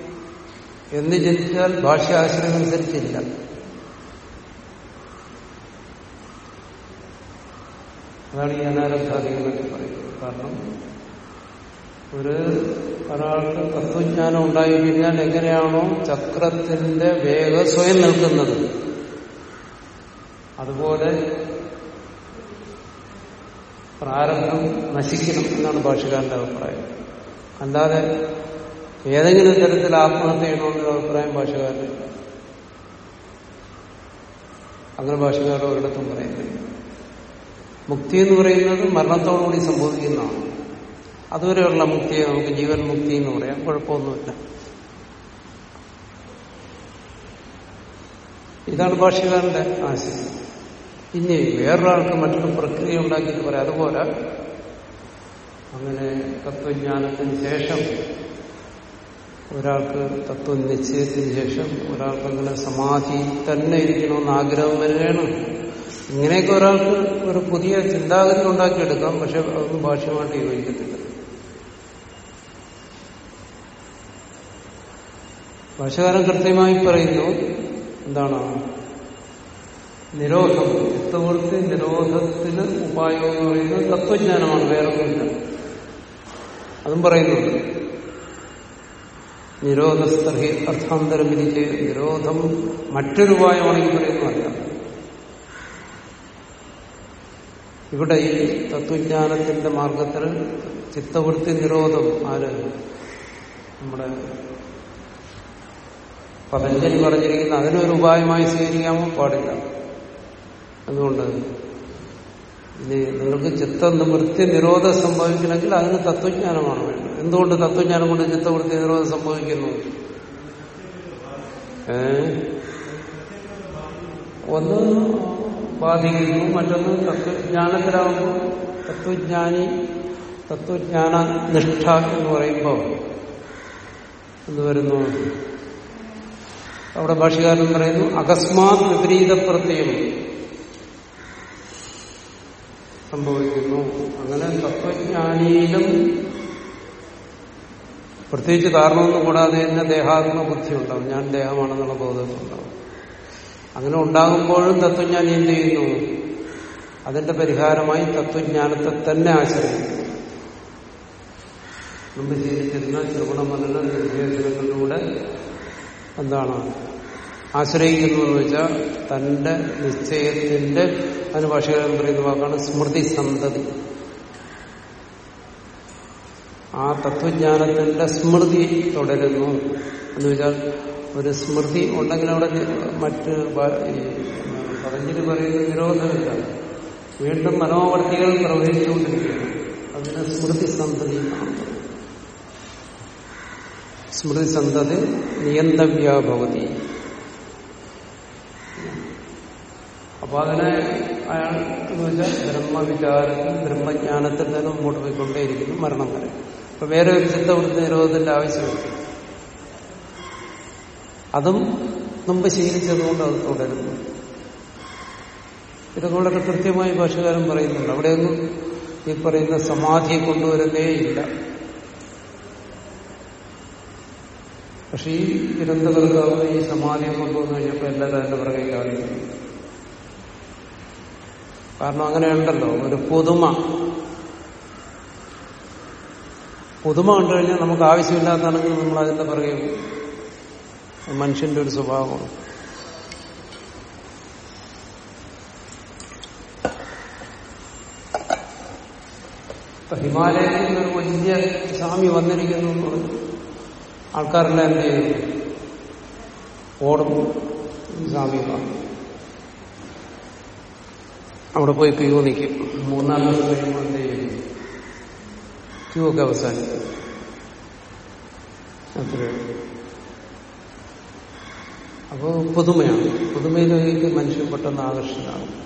A: എന്ന് ചിന്തിച്ചാൽ ഭാഷ്യാശ്രയം അനുസരിച്ചില്ല. അതാണ് ഈ അനാരസാധികളൊക്കെ പറയുന്നത്. കാരണം ഒരു ഒരാൾക്ക് തത്വജ്ഞാനം ഉണ്ടായി കഴിഞ്ഞാൽ എങ്ങനെയാണോ ചക്രത്തിന്റെ വേഗം സ്വയം നിൽക്കുന്നത്. അതുപോലെ പ്രാരംഭം നശിക്കണം എന്നാണ് ഭാഷകാരന്റെ അഭിപ്രായം. അല്ലാതെ ഏതെങ്കിലും തരത്തിൽ ആത്മഹത്യ ചെയ്യണമെന്നൊരു അഭിപ്രായം ഭാഷകാരനില്ല അങ്ങനെ ഭാഷകാരുടെ ഒരിടത്തും പറയുന്നില്ല. മുക്തി എന്ന് പറയുന്നത് മരണത്തോടുകൂടി സംഭവിക്കുന്നതാണ്. അതുവരെയുള്ള മുക്തിയെ നമുക്ക് ജീവൻ മുക്തി എന്ന് പറയാം. കുഴപ്പമൊന്നുമില്ല. ഇതാണ് ഭാഷകാരന്റെ ആശയം. ഇനി വേറൊരാൾക്ക് മറ്റൊരു പ്രക്രിയ ഉണ്ടാക്കിയിട്ട് പറയാം. അതുപോലെ അങ്ങനെ തത്വജ്ഞാനത്തിന് ശേഷം ഒരാൾക്ക് തത്വനിശ്ചയത്തിന് ശേഷം ഒരാൾക്ക് അങ്ങനെ സമാധി തന്നെ ഇരിക്കണമെന്ന് ആഗ്രഹം വരികയാണ്. ഇങ്ങനെയൊക്കെ ഒരാൾക്ക് ഒരു പുതിയ ചിന്താഗതി ഉണ്ടാക്കിയെടുക്കാം പക്ഷെ അതൊന്നും ഭാഷ്യമായിട്ട് യോജിക്കത്തില്ല. ഭാഷകാരൻ കൃത്യമായി പറയുന്നു എന്താണ്? നിരോധം. ചിത്തവൃത്തി നിരോധത്തിന് ഉപായം എന്ന് പറയുന്നത് തത്വജ്ഞാനമാണ് വേറൊന്നുമില്ല. അതും പറയുന്നുണ്ട്. നിരോധസ്ഥഹി അർത്ഥാന്തരം വിരിച്ച് നിരോധം മറ്റൊരു ഉപായമാണെങ്കിൽ പറയുന്നതല്ല ഇവിടെ ഈ തത്വജ്ഞാനത്തിന്റെ മാർഗത്തിൽ ചിത്തവൃത്തി നിരോധം ആര്? നമ്മുടെ പതഞ്ജലി പറഞ്ഞിരിക്കുന്ന അതിനൊരു ഉപായമായി സ്വീകരിക്കാമോ? പാടില്ല. അതുകൊണ്ട് ഇനി നിങ്ങൾക്ക് ചിത്തവൃത്തി നിരോധം സംഭവിക്കണമെങ്കിൽ അതിന് തത്വജ്ഞാനമാണ് വേണ്ടത്. എന്തുകൊണ്ട് തത്വജ്ഞാനം കൊണ്ട് ചിത്തവൃത്തി നിരോധം സംഭവിക്കുന്നു? ഒന്ന് ബാധിക്കുന്നു മറ്റൊന്ന് തത്വജ്ഞാനത്തിലാവുമ്പോൾ തത്വജ്ഞാനി തത്വജ്ഞാന നിഷ്ഠ എന്ന് പറയുമ്പോൾ എന്ത് വരുന്നു? അവിടെ ഭാഷകാരൻ പറയുന്നു അകസ്മാത് വിപരീത പ്രത്യയം സംഭവിക്കുന്നു. അങ്ങനെ തത്വജ്ഞാനിയിലും പ്രത്യേകിച്ച് കാരണമൊന്നും കൂടാതെ തന്നെ ദേഹാത്മ ബുദ്ധി ഉണ്ടാവും ഞാൻ ദേഹമാണെന്നുള്ള ബോധം ഉണ്ടാവും അങ്ങനെ ഉണ്ടാകുമ്പോഴും തത്വജ്ഞാനി എന്ത് ചെയ്യുന്നു? അതിന്റെ പരിഹാരമായി തത്വജ്ഞാനത്തെ തന്നെ ആശ്രയിക്കുന്നു. മുമ്പ് ശീലിച്ചിരുന്ന ശ്രവണമനന നിർദ്ദേശങ്ങളിലൂടെ എന്താണ്? ആശ്രയിക്കുന്നു എന്ന് വെച്ചാൽ തന്റെ നിശ്ചയത്തിന്റെ അതിന് ഭാഷകാരം പറയുന്ന വാക്കാണ് സ്മൃതി സന്തതി. ആ തത്വജ്ഞാനത്തിന്റെ സ്മൃതി തുടരുന്നു. എന്ന് വെച്ചാൽ ഒരു സ്മൃതി ഉണ്ടെങ്കിൽ അവിടെ മറ്റ് പറഞ്ഞിട്ട് പറയുന്ന നിരോധമില്ല വീണ്ടും മനോവർത്തികൾ പ്രവഹിച്ചുകൊണ്ടിരിക്കുകയാണ്. അതിന് സ്മൃതി സന്തതി സ്മൃതി സന്തതി നിയന്തവ്യാഭവതി അപ്പൊ അതിനെ അയാൾ എന്ന് വെച്ചാൽ ബ്രഹ്മവിചാരത്തിൽ ബ്രഹ്മജ്ഞാനത്തിൽ തന്നെ മുമ്പോട്ട് മരണം വരെ. അപ്പൊ വേറെ ഒരു ചിത്തവൃത്തി നിരോധത്തിന്റെ ആവശ്യമില്ല. അതും മുമ്പ് ശീലിച്ചതുകൊണ്ട് അത് തുടരുന്നു ഇതൊക്കെ വളരെ കൃത്യമായി ഭാഷകാരൻ പറയുന്നുണ്ട്. അവിടെയൊന്നും ഈ പറയുന്ന സമാധിയെ കൊണ്ടുവരുന്നേ ഇല്ല. പക്ഷെ ഈ ഗ്രന്ഥകർത്താവ് ഈ സമാധിയെ കൊണ്ടുവന്നു കഴിഞ്ഞപ്പോൾ എല്ലാവരും അതിന്റെ പുറകെ കാണിക്കുന്നു കാരണം അങ്ങനെയുണ്ടല്ലോ ഒരു പുതുമ. പുതുമ കണ്ടു കഴിഞ്ഞാൽ നമുക്ക് ആവശ്യമില്ലാത്താണെങ്കിൽ നമ്മൾ അതിന്റെ പുറകെ മനുഷ്യന്റെ ഒരു സ്വഭാവമാണ്. ഹിമാലയത്തിൽ നിന്നൊരു വലിയ സ്വാമി വന്നിരിക്കുന്നു എന്ന് പറഞ്ഞു. ആൾക്കാരെല്ലാം എന്ത് ചെയ്യുന്നു ഓടും സ്വാമി അവിടെ പോയി ക്യൂ നിൽക്കും. മൂന്നാം ദിവസം കഴിയുമ്പോൾ എന്ത് ചെയ്യും? ക്യൂ ഒക്കെ അവസാനിക്കും. അത്രേ അപ്പോൾ പുതുമയാണ്. പുതുമയിലേക്ക് മനുഷ്യൻ പെട്ടെന്ന് ആകർഷിതാണ്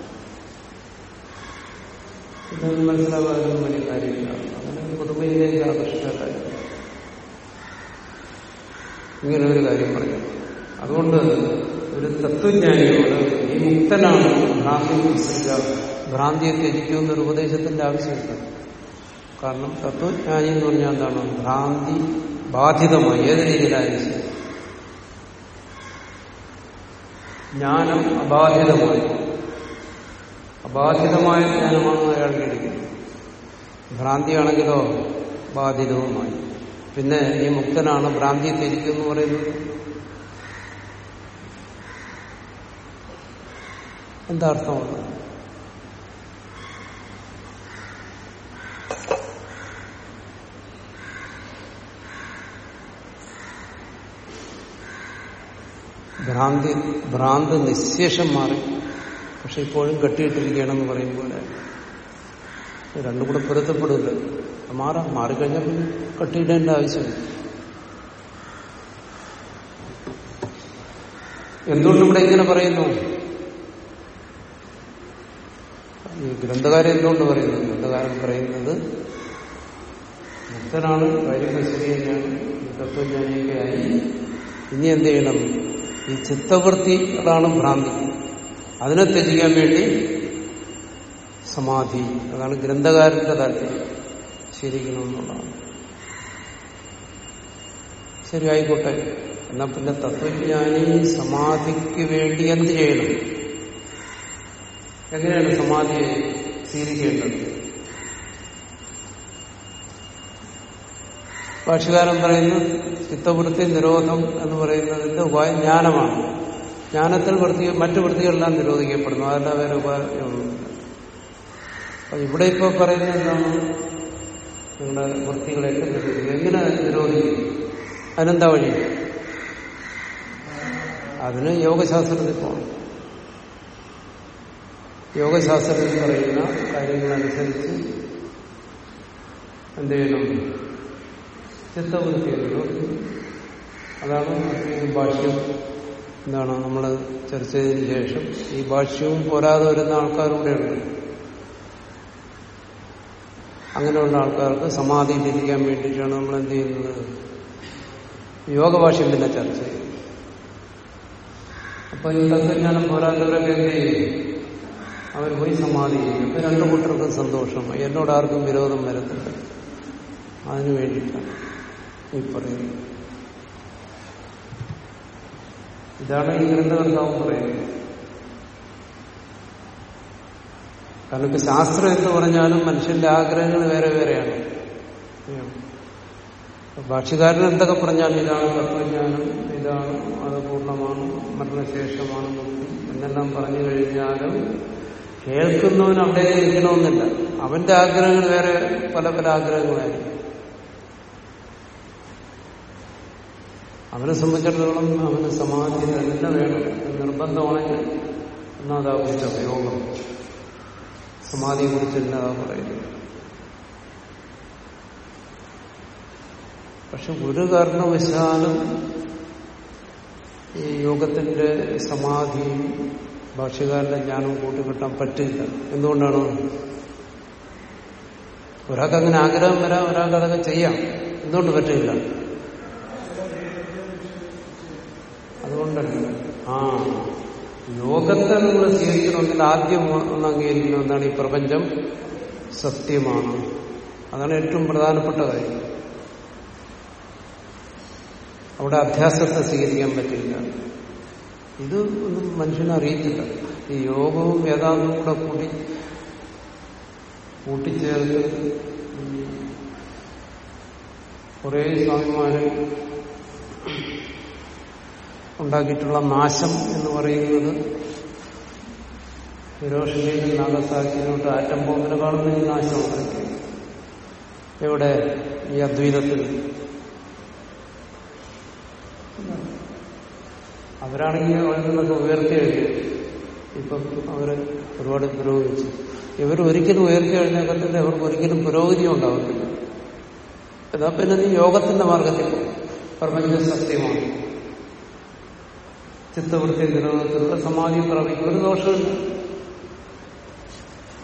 A: ഇതൊന്നും മനസ്സിലാവാനും വലിയ കാര്യമില്ല. അങ്ങനെ പുതുമയിലേക്ക് ആകർഷകരായി ഇങ്ങനെ ഒരു കാര്യം പറയാം. അതുകൊണ്ട് ഒരു തത്വജ്ഞാനിയോട് ഈ മുക്തനാണ് ഭ്രാന്തി ഭ്രാന്തിയെ ത്യജിക്കുമെന്നൊരു ഉപദേശത്തിന്റെ ആവശ്യമില്ല. കാരണം തത്വജ്ഞാനി എന്ന് പറഞ്ഞാൽ എന്താണ്? ഭ്രാന്തി ബാധിതമായി. ഏത് രീതിയിലായാലും ശരി. ജ്ഞാനം അബാധിതമായി. അബാധിതമായ ജ്ഞാനമാണ് അയാൾക്ക് ഇരിക്കുന്നത് ഭ്രാന്തിയാണെങ്കിലോ ബാധിതവുമായി. പിന്നെ ഈ മുക്തനാണ്. ഭ്രാന്തി തിരിക്കുന്നു പറയുന്നത്. എന്താ അർത്ഥമാണ് ഭ്രാന്തി ഭ്രാന്ത് നിശേഷം മാറി. പക്ഷെ ഇപ്പോഴും കെട്ടിയിട്ടിരിക്കുകയാണെന്ന് പറയുമ്പോൾ രണ്ടും കൂടെ പൊരുത്തപ്പെടില്ല മാറാം. മാറിക്കഴിഞ്ഞാൽ പിന്നെ കെട്ടിയിടേണ്ട ആവശ്യമില്ല. എന്തുകൊണ്ട് ഇവിടെ ഇങ്ങനെ പറയുന്നു? ഈ ഗ്രന്ഥകാരൻ എന്തുകൊണ്ട് പറയുന്നു? ഗ്രന്ഥകാരൻ പറയുന്നത് ഭക്തനാണ് കാര്യങ്ങൾ ശരി തന്നെയാണ് ആയി. ഇനി എന്ത് ചെയ്യണം? ഈ ചിത്തവൃത്തി അതാണ് ഭ്രാന്തി. അതിനെ ത്യജിക്കാൻ വേണ്ടി സമാധി. അതാണ് ഗ്രന്ഥകാരന്റെ താല്പര്യം. ശരിക്കണമെന്നുള്ളതാണ് ശരി ആയിക്കോട്ടെ. എന്നാ പിന്നെ തത്വജ്ഞാനി സമാധിക്ക് വേണ്ടി എന്ത് ചെയ്യണം? എങ്ങനെയാണ് സമാധിയെ സ്വീകരിക്കേണ്ടത്? ഭാഷകാരൻ പറയുന്നു ചിത്തവൃത്തി നിരോധം എന്ന് പറയുന്നതിന്റെ ഉപായം ജ്ഞാനമാണ് ജ്ഞാനത്തിൽ വൃത്തി മറ്റു വൃത്തികളെല്ലാം നിരോധിക്കപ്പെടുന്നു. അതല്ല വേറെ ഉപായമൊന്നുമില്ല. അപ്പൊ ഇവിടെ ഇപ്പൊ പറയുന്നത് എന്താണ്? നിങ്ങളുടെ വൃത്തികളെയൊക്കെ നിരോധിക്കുക. എങ്ങനെ നിരോധിക്കും? അതിനെന്താ വഴി? അതിന് യോഗശാസ്ത്രത്തിൽ പോകണം. യോഗശാസ്ത്രത്തിൽ പറയുന്ന കാര്യങ്ങളനുസരിച്ച് എന്ത് ചെയ്യണം? ചിത്തവൃത്തി നിരോധിക്കും അതാണ് ഭാഷ്യം. എന്താണ് നമ്മൾ ചർച്ച ചെയ്തതിനു ശേഷം ഈ ഭാഷ്യവും പോരാതെ വരുന്ന ആൾക്കാരൂടെയുണ്ട് അങ്ങനെയുള്ള ആൾക്കാർക്ക് സമാധിയിലിരിക്കാൻ വേണ്ടിയിട്ടാണ് നമ്മൾ എന്ത് ചെയ്യുന്നത്? യോഗഭാഷ്യം പിന്നെ ചർച്ച ചെയ്യും. അപ്പൊ ഈ തത്വജ്ഞാനം പോരാത്തവരൊക്കെ എന്ത് ചെയ്യും? അവർ പോയി സമാധി ചെയ്യും. അപ്പൊ രണ്ടു കൂട്ടർക്കും സന്തോഷം. എന്നോട് ആർക്കും വിരോധം വരത്തില്ല. അതിനു വേണ്ടിയിട്ടാണ്. ഈ പറയുന്നത്. ഇതാണ് ഈ ഗ്രന്ഥകർത്താവ് പറയുന്നത്. കാരണം ഇപ്പൊ ശാസ്ത്രം എന്ന് പറഞ്ഞാലും മനുഷ്യന്റെ ആഗ്രഹങ്ങൾ വേറെ വേറെയാണ്. ഭാഷ്യകാരൻ എന്തൊക്കെ പറഞ്ഞാലും ഇതാണ് തത്വജ്ഞാനം ഇതാണ് അത് പൂർണമാണ് മരണശേഷമാണ് എന്നെല്ലാം പറഞ്ഞു കഴിഞ്ഞാലും കേൾക്കുന്നവൻ അവിടെ ഇരിക്കണമെന്നില്ല. അവന്റെ ആഗ്രഹങ്ങൾ വേറെ പല പല ആഗ്രഹങ്ങളായിരിക്കും. അവനെ സംബന്ധിച്ചിടത്തോളം അവന് സമാധി തന്നെ വേണം. നിർബന്ധമാണെങ്കിൽ എന്നാ അതാവശ്യ ഉപയോഗം സമാധിയെ കുറിച്ച് എന്നതാ പറയുന്നത്? പക്ഷെ ഒരു കാരണവശാലും ഈ യോഗത്തിന്റെ സമാധിയും ഭാഷ്യകാരന്റെ ജ്ഞാനവും കൂട്ടിക്കിട്ടാൻ പറ്റില്ല. എന്തുകൊണ്ടാണ്? ഒരാൾക്ക് അങ്ങനെ ആഗ്രഹം വരാം ഒരാൾക്ക് അതൊക്കെ ചെയ്യാം. എന്തുകൊണ്ട് പറ്റില്ല? അതുകൊണ്ടല്ല. ആ യോഗത്തെ നമ്മൾ സ്വീകരിക്കണമെങ്കിൽ ആദ്യം ഒന്ന് അംഗീകരിക്കണം എന്താണ് ഈ പ്രപഞ്ചം. സത്യമാണ്. അതാണ് ഏറ്റവും പ്രധാനപ്പെട്ട കാര്യം. അവിടെ അഭ്യാസത്തെ സ്വീകരിക്കാൻ പറ്റില്ല. ഇത് ഒന്നും മനുഷ്യനെ അറിയത്തില്ല. ഈ യോഗവും വേദാന്തവും കൂടെ കൂടി കൂട്ടിച്ചേർത്ത് കുറേ സ്വാമിമാര് ഉണ്ടാക്കിയിട്ടുള്ള നാശം എന്ന് പറയുന്നത് ഹിരോഷിമയിലും നാഗസാക്കിയിലോട്ട് ആറ്റം ബോംബിനെ കാണുന്ന ഈ നാശം ഉണ്ടാക്കി എവിടെ? ഈ അദ്വൈതത്തിൽ. അവരാണെങ്കിൽ അവരിൽ ഉയർത്തി കഴിഞ്ഞു ഇപ്പം അവർ ഒരുപാട് പുരോഗമിച്ചു. ഇവർ ഒരിക്കലും ഉയർത്തി കഴിഞ്ഞേക്കത്തില്ല അവർക്ക് ഒരിക്കലും പുരോഗതി ഉണ്ടാവത്തില്ല. എന്നാ പിന്നെ നീ യോഗത്തിന്റെ മാർഗത്തിൽ. പ്രപഞ്ച സത്യമാണ്. ചിത്തവൃത്തി നിരോധത്തിലൂടെ സമാധി പ്രാപിക്കും. ഒരു ദോഷമില്ല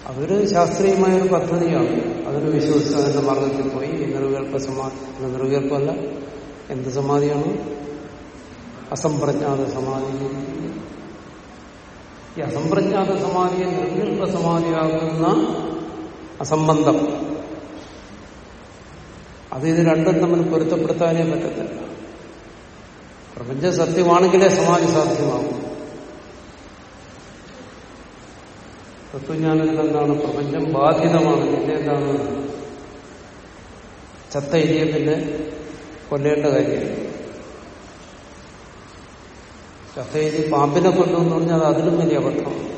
A: അതൊരു ശാസ്ത്രീയമായ ഒരു പദ്ധതിയാണ്. അതൊരു വിശ്വസിച്ച് അതിന്റെ മാർഗത്തിൽ പോയി നിർവികൽപ്പ സമാധി നിർവികൽപ്പമല്ല എന്ത് സമാധിയാണ്? അസംപ്രജ്ഞാത സമാധി. ഈ അസംപ്രജ്ഞാത സമാധിയെ നിർവികൽപ്പ സമാധിയാകുന്ന അസംബന്ധം. അത് ഇത് രണ്ടും തമ്മിൽ പൊരുത്തപ്പെടുത്താനേ പറ്റത്തില്ല. പ്രപഞ്ച സത്യമാണെങ്കിലേ സമാധി സാധ്യമാകും. തത്വജ്ഞാനത്തിൽ എന്താണ്? പ്രപഞ്ചം ബാധിതമാണ്. പിന്നെ എന്താണ് ചത്ത ഇരിയെ പിന്നെ കൊല്ലേണ്ട കാര്യം. ചത്ത ഇരി പാമ്പിനെ കൊല്ലു എന്ന് പറഞ്ഞാൽ അത് അതിലും വലിയ അബദ്ധമാണ്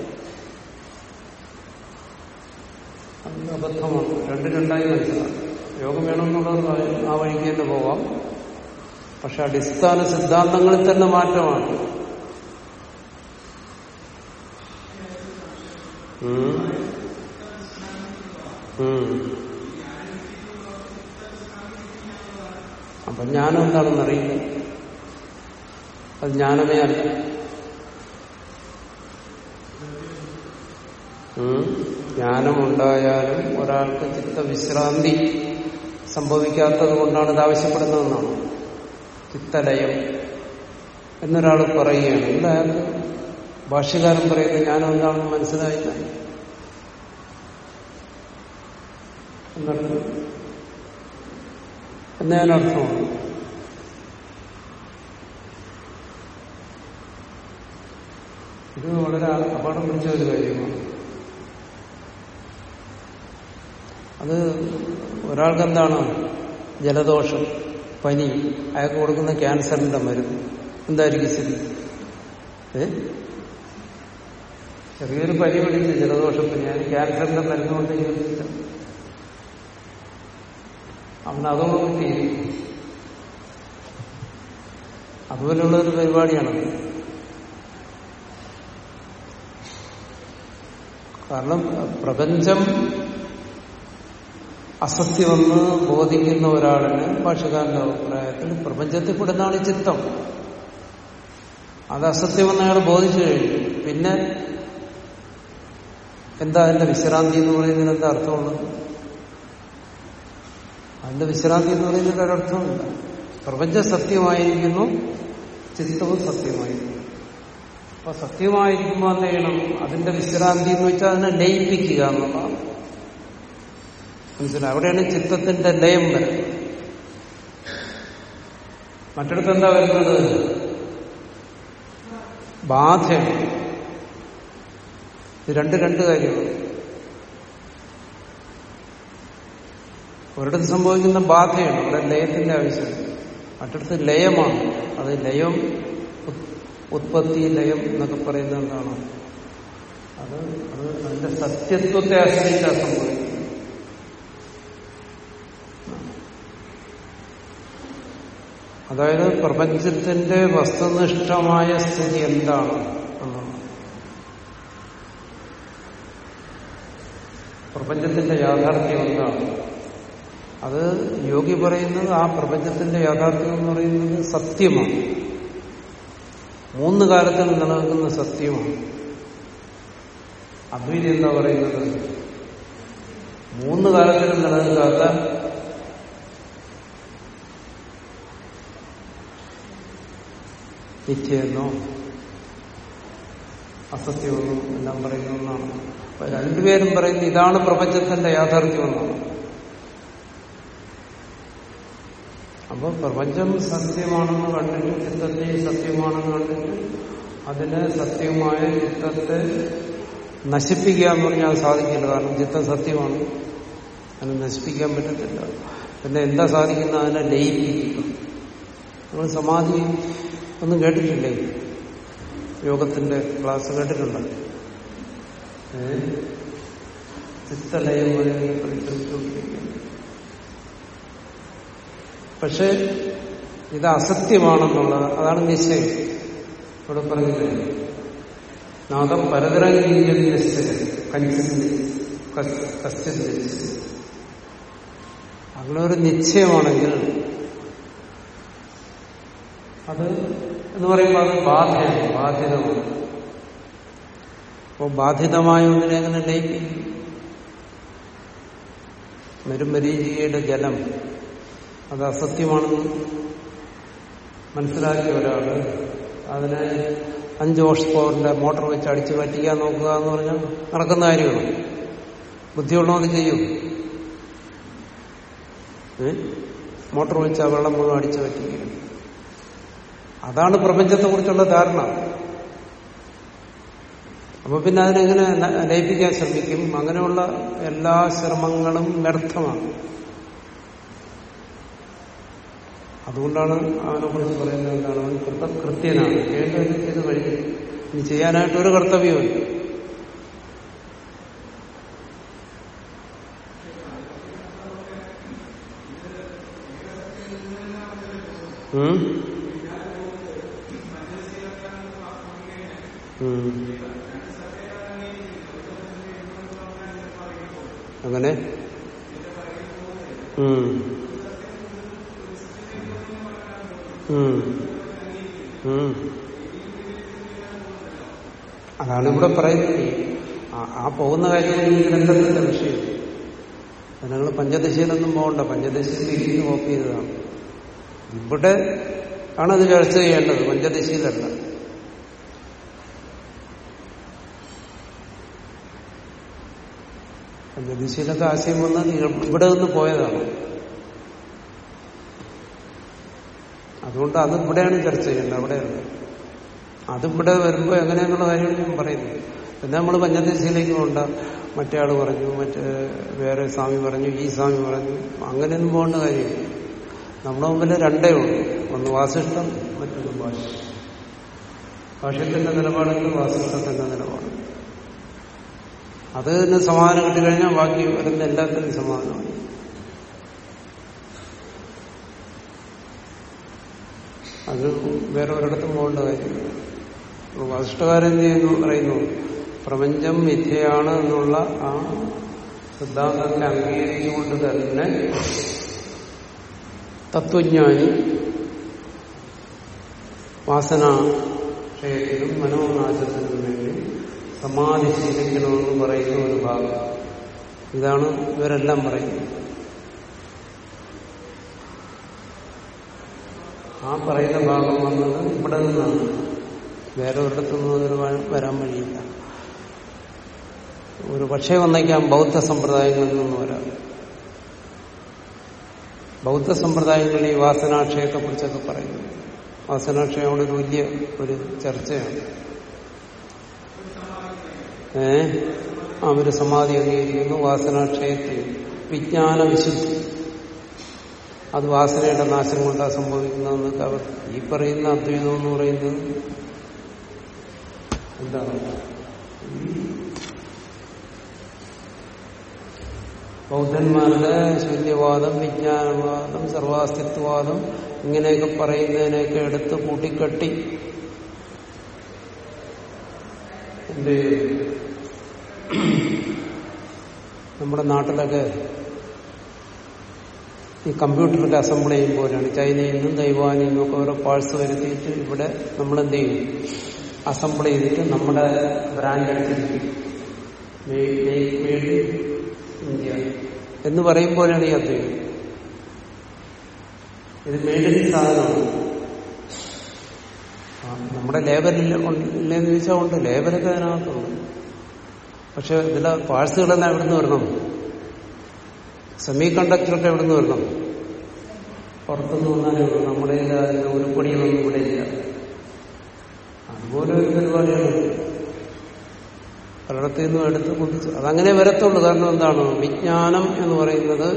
A: അതിന് അബദ്ധമാണ്. രണ്ട് രണ്ടായി മനസ്സിലാക്കാം. യോഗം വേണമെന്നുള്ളത് ആ വഴിക്ക് തന്നെ പോവാം. പക്ഷെ അടിസ്ഥാന സിദ്ധാന്തങ്ങളിൽ തന്നെ മാറ്റമാണ്. അപ്പൊ ജ്ഞാനം എന്താണെന്ന് അറിയില്ല. അത് ജ്ഞാനമേ അല്ല. ജ്ഞാനമുണ്ടായാലും ഒരാൾക്ക് ചിത്തവിശ്രാന്തി സംഭവിക്കാത്തത് കൊണ്ടാണ് ഇത് ആവശ്യപ്പെടുന്നതെന്നാണ്. ചിത്തലയം എന്നൊരാൾ പറയുകയാണ്. എന്തായാലും ഭാഷ്യകാരൻ പറയുന്നത് ഞാനെന്താണെന്ന് മനസ്സിലായില്ല. എന്നർത്ഥം ഇത് വളരെ അപകടം പിടിച്ച ഒരു കാര്യമാണ്. അത് ഒരാൾക്കെന്താണ്? ജലദോഷം. പനി അയാൾക്ക് കൊടുക്കുന്ന ക്യാൻസറിന്റെ മരുന്ന്? എന്തായിരിക്കും സ്ഥിതി? ചെറിയൊരു പനി പിടിച്ച് ജലദോഷത്തിന് ഞാൻ ക്യാൻസറിന്റെ മരുന്ന് കൊണ്ട് ചികിത്സിച്ച അവന് അതൊന്നും തീരും അതുപോലുള്ള ഒരു പരിപാടിയാണ് കാരണം പ്രപഞ്ചം അസത്യമെന്ന് ബോധിക്കുന്ന ഒരാളിന് ഭാഷകാരന്റെ അഭിപ്രായത്തിൽ പ്രപഞ്ചത്തിൽ പെടുന്നതാണ് ഈ ചിത്തം. അത് അസത്യമെന്ന് അയാൾ ബോധിച്ചു കഴിഞ്ഞു. പിന്നെ എന്താ അതിന്റെ വിശ്രാന്തി എന്ന് പറയുന്നതിന് എന്താ അർത്ഥമുള്ളത്? അതിന്റെ വിശ്രാന്തി എന്ന് പറയുന്നതിന് ഒരർത്ഥമില്ല പ്രപഞ്ചം സത്യമായിരിക്കുന്നു ചിത്തവും സത്യമായിരിക്കുന്നു. അപ്പൊ സത്യമായിരിക്കുമ്പോൾ എന്ത് ചെയ്യണം? അതിന്റെ വിശ്രാന്തി എന്ന് വെച്ചാൽ അതിനെ ലയിപ്പിക്കുക എന്നുള്ളതാണ്. മനസ്സിലായി. അവിടെയാണ് ചിത്തത്തിന്റെ ലയം വരുന്നത്. മറ്റിടത്ത് എന്താ വരുന്നത്? ബാധയാണ് രണ്ട് രണ്ട് കാര്യമാണ് ഒരിടത്ത് സംഭവിക്കുന്ന ബാധയാണ് അവിടെ ലയത്തിന്റെ ആവശ്യം. മറ്റിടത്ത് ലയമാണ്. അത് ലയം ഉത്പത്തി ലയം എന്നൊക്കെ പറയുന്നത് എന്താണ് അത് അത് അതിന്റെ സത്യത്വത്തെ ആശ്രയിച്ചാണ് സംഭവിക്കുന്നത്. അതായത് പ്രപഞ്ചത്തിന്റെ വസ്തുനിഷ്ഠമായ സ്ഥിതി എന്താണ്? പ്രപഞ്ചത്തിന്റെ യാഥാർത്ഥ്യം എന്താണ്? അത് യോഗി പറയുന്നത് ആ പ്രപഞ്ചത്തിന്റെ യാഥാർത്ഥ്യം എന്ന് പറയുന്നത് സത്യമാണ്. മൂന്ന് കാലത്തിൽ നിലനിൽക്കുന്ന സത്യമാണ്. അദ്വൈതി എന്താ പറയുന്നത്? മൂന്ന് കാലത്തിൽ നിലനിൽക്കാത്ത നിത്യമെന്നോ അസത്യമെന്നോ എല്ലാം പറയുന്ന ഒന്നാണ്. അപ്പൊ രണ്ടുപേരും പറയുന്നത് ഇതാണ് പ്രപഞ്ചത്തിന്റെ യാഥാർത്ഥ്യമെന്നാണ് അപ്പൊ പ്രപഞ്ചം സത്യമാണെന്ന് കണ്ടിട്ട് ചിത്തത്തെ സത്യമാണെന്ന് കണ്ടിട്ട് അതിന് സത്യമായ ചിത്തത്തെ നശിപ്പിക്കുക എന്ന് പറഞ്ഞാൽ സാധിക്കില്ല. കാരണം ചിത്തം സത്യമാണ്. അതിനെ നശിപ്പിക്കാൻ പറ്റത്തില്ല. പിന്നെ എന്താ സാധിക്കുന്ന അതിനെ ലയിപ്പിക്കുക. നമ്മൾ സമാധി ഒന്നും കേട്ടിട്ടില്ലേ? യോഗത്തിന്റെ ക്ലാസ് കേട്ടിട്ടുണ്ട്? പക്ഷെ ഇത് അസത്യമാണെന്നുള്ളത് അതാണ് നിശ്ചയം. ഇവിടെ പറഞ്ഞില്ലേ? നാദം പരതരംഗീയം നിശ്ചയം കഞ്ചിന്റെ കസ്റ്റിന്റെ അങ്ങനെ ഒരു നിശ്ചയമാണെങ്കിൽ അത് എന്ന് പറയുമ്പോൾ അത് ബാധ്യത ബാധ്യതമാണ് അപ്പോൾ ബാധിതമായ ഒന്നിനെ എങ്ങനെ ലയിപ്പിക്കും മരുമരീചികയുടെ ജലം അത് അസത്യമാണെന്ന് മനസ്സിലാക്കിയ ഒരാൾ അതിനെ അഞ്ച് ഹോഴ്സ് പവറിന്റെ മോട്ടോർ വെച്ച് അടിച്ചു പറ്റിക്കാൻ നോക്കുക എന്ന് പറഞ്ഞാൽ നടക്കുന്ന കാര്യമാണ്. ബുദ്ധിയുള്ളവർ ചെയ്യും. മോട്ടോർ വെച്ച് ആ വെള്ളം മുഴുവൻ അടിച്ചു പറ്റിക്കുക അതാണ് പ്രപഞ്ചത്തെക്കുറിച്ചുള്ള ധാരണ. അപ്പൊ പിന്നെ അതിനെങ്ങനെ ലയിപ്പിക്കാൻ ശ്രമിക്കും? അങ്ങനെയുള്ള എല്ലാ ശ്രമങ്ങളും വ്യർത്ഥമാണ്. അതുകൊണ്ടാണ് അവനെ കുറിച്ച് പറയുന്നത് എന്താണ്? അവൻ കൃത കൃത്യനാണ്. ചെയ്യേണ്ടത് ചെയ്ത് കഴിഞ്ഞു ഇനി ചെയ്യാനായിട്ട് ഒരു കർത്തവ്യമില്ല ഉം? അങ്ങനെ? അതാണ് ഇവിടെ പറയുന്നത്. ആ പോകുന്ന കാര്യം ഈ ഗ്രന്ഥത്തിന്റെ വിഷയം. നിങ്ങൾ പഞ്ചദശയിലൊന്നും പോകണ്ട. പഞ്ചദശയിൽ ഇരിക്കുന്നു കോപ്പി ചെയ്തതാണ്. ഇവിടെ ആണത് ചർച്ച ചെയ്യേണ്ടത്. പഞ്ചദശയിലല്ല. പഞ്ചദശയിലൊക്കെ ആശയം വന്നത് ഇവിടെ നിന്ന് പോയതാണ്. അതുകൊണ്ട് അത് ഇവിടെയാണ് ചർച്ച ചെയ്യേണ്ടത്. അത് അതിവിടെ വരുമ്പോൾ എങ്ങനെയെന്നുള്ള കാര്യങ്ങൾ ഞാൻ പറയുന്നു പിന്നെ നമ്മൾ പഞ്ചദശയിലേക്ക് പോകണ്ട മറ്റേ ആൾ പറഞ്ഞു മറ്റേ വേറെ സ്വാമി പറഞ്ഞു ഈ സ്വാമി പറഞ്ഞു. അങ്ങനെയൊന്നും പോകേണ്ട കാര്യമില്ല. നമ്മുടെ മുമ്പിൽ രണ്ടേ ഉള്ളൂ. ഒന്ന് വാസിഷ്ടം മറ്റൊന്ന് ഭാഷ ഭാഷത്തിന്റെ നിലപാടെങ്കിൽ വാസിഷ്ടത്തിന്റെ നിലപാട്. അതിന് സമാധാനം കിട്ടിക്കഴിഞ്ഞാൽ ബാക്കി വരുന്ന എല്ലാത്തിനും സമാധാനമാണ് അത് വേറെ ഒരിടത്തും പോകേണ്ട കാര്യമില്ല. വസിഷ്ഠകാരൻ ചെയ്യുന്നു? പറയുന്നു പ്രപഞ്ചം മിഥ്യയാണ് എന്നുള്ള ആ സിദ്ധാന്തത്തെ അംഗീകരിച്ചുകൊണ്ട് തന്നെ തത്വജ്ഞാനി വാസന വാസനാക്ഷയത്തിനും മനോനാശത്തിനും വേണ്ടി സമാധി ശീലിക്കണമെന്ന് പറയുന്ന ഒരു ഭാഗം. ഇതാണ് ഇവരെല്ലാം പറയുന്നത്. ആ പറയുന്ന ഭാഗം വന്നത് ഇവിടെ നിന്നാണ്. വേറെ ഒരിടത്തുനിന്നും അതിന് വരാൻ വഴിയില്ല. ഒരു പക്ഷേ വന്നേക്കാം ബൗദ്ധ സമ്പ്രദായങ്ങളിൽ നിന്ന് വരാം. ബൗദ്ധ സമ്പ്രദായങ്ങളിൽ ഈ വാസനാക്ഷയത്തെ കുറിച്ചൊക്കെ പറയുന്നു. വാസനാക്ഷയം അവിടെ ഒരു വലിയ ഒരു ചർച്ചയാണ്. അവർ സമാധി അംഗീകരിക്കുന്നു വാസനാക്ഷയത്തിൽ. വിജ്ഞാന വിശുദ്ധി. അത് വാസനയുടെ നാശം കൊണ്ടാണ് സംഭവിക്കുന്നതെന്നൊക്കെ അവർ ഈ പറയുന്ന അദ്വൈതം എന്ന് പറയുന്നത് എന്താണ്? ബൗദ്ധന്മാരുടെ ശൂന്യവാദം വിജ്ഞാനവാദം സർവാസ്തിത്വവാദം ഇങ്ങനെയൊക്കെ പറയുന്നതിനെയൊക്കെ എടുത്ത് കൂട്ടിക്കെട്ടി. എന്ത് നമ്മുടെ നാട്ടിലൊക്കെ ഈ കമ്പ്യൂട്ടറൊക്കെ അസംബിൾ ചെയ്യുമ്പോഴാണ് ചൈനയിൽ നിന്നും തൈവാനിൽ നിന്നും ഒക്കെ ഓരോ പാഴ്സ് വരുത്തിയിട്ട് ഇവിടെ നമ്മൾ എന്ത് ചെയ്യും? അസംബിൾ ചെയ്തിട്ട് നമ്മുടെ ബ്രാൻഡ് മേഡ് ഇന്ത്യ എന്ന് പറയുമ്പോഴാണ് ഈ അദ്വൈതം. ഇത് മേഡിൻ സാധനമാണ്. നമ്മുടെ ലേബലിൽ ഇല്ലെന്ന് ചോദിച്ചാൽ ഉണ്ട്. ലേബലൊക്കെ അതിനകത്തുണ്ട്. പക്ഷെ ഇതിലെ പാഴ്സുകളെല്ലാം എവിടുന്ന് വരണം? സെമി കണ്ടക്ടറൊക്കെ എവിടുന്ന് വരണം? പുറത്തുനിന്ന് വന്നാലേ ഉള്ളൂ. നമ്മുടെ അതിന്റെ ഉരുപ്പടികളൊന്നും ഇവിടെ ഇല്ല. അതുപോലെ ഒരു പരിപാടിയാണ്. പലയിടത്തു നിന്നും എടുത്ത് കുതിച്ച് അതങ്ങനെ വരത്തുള്ളൂ. കാരണം എന്താണ്? വിജ്ഞാനം എന്ന് പറയുന്നത്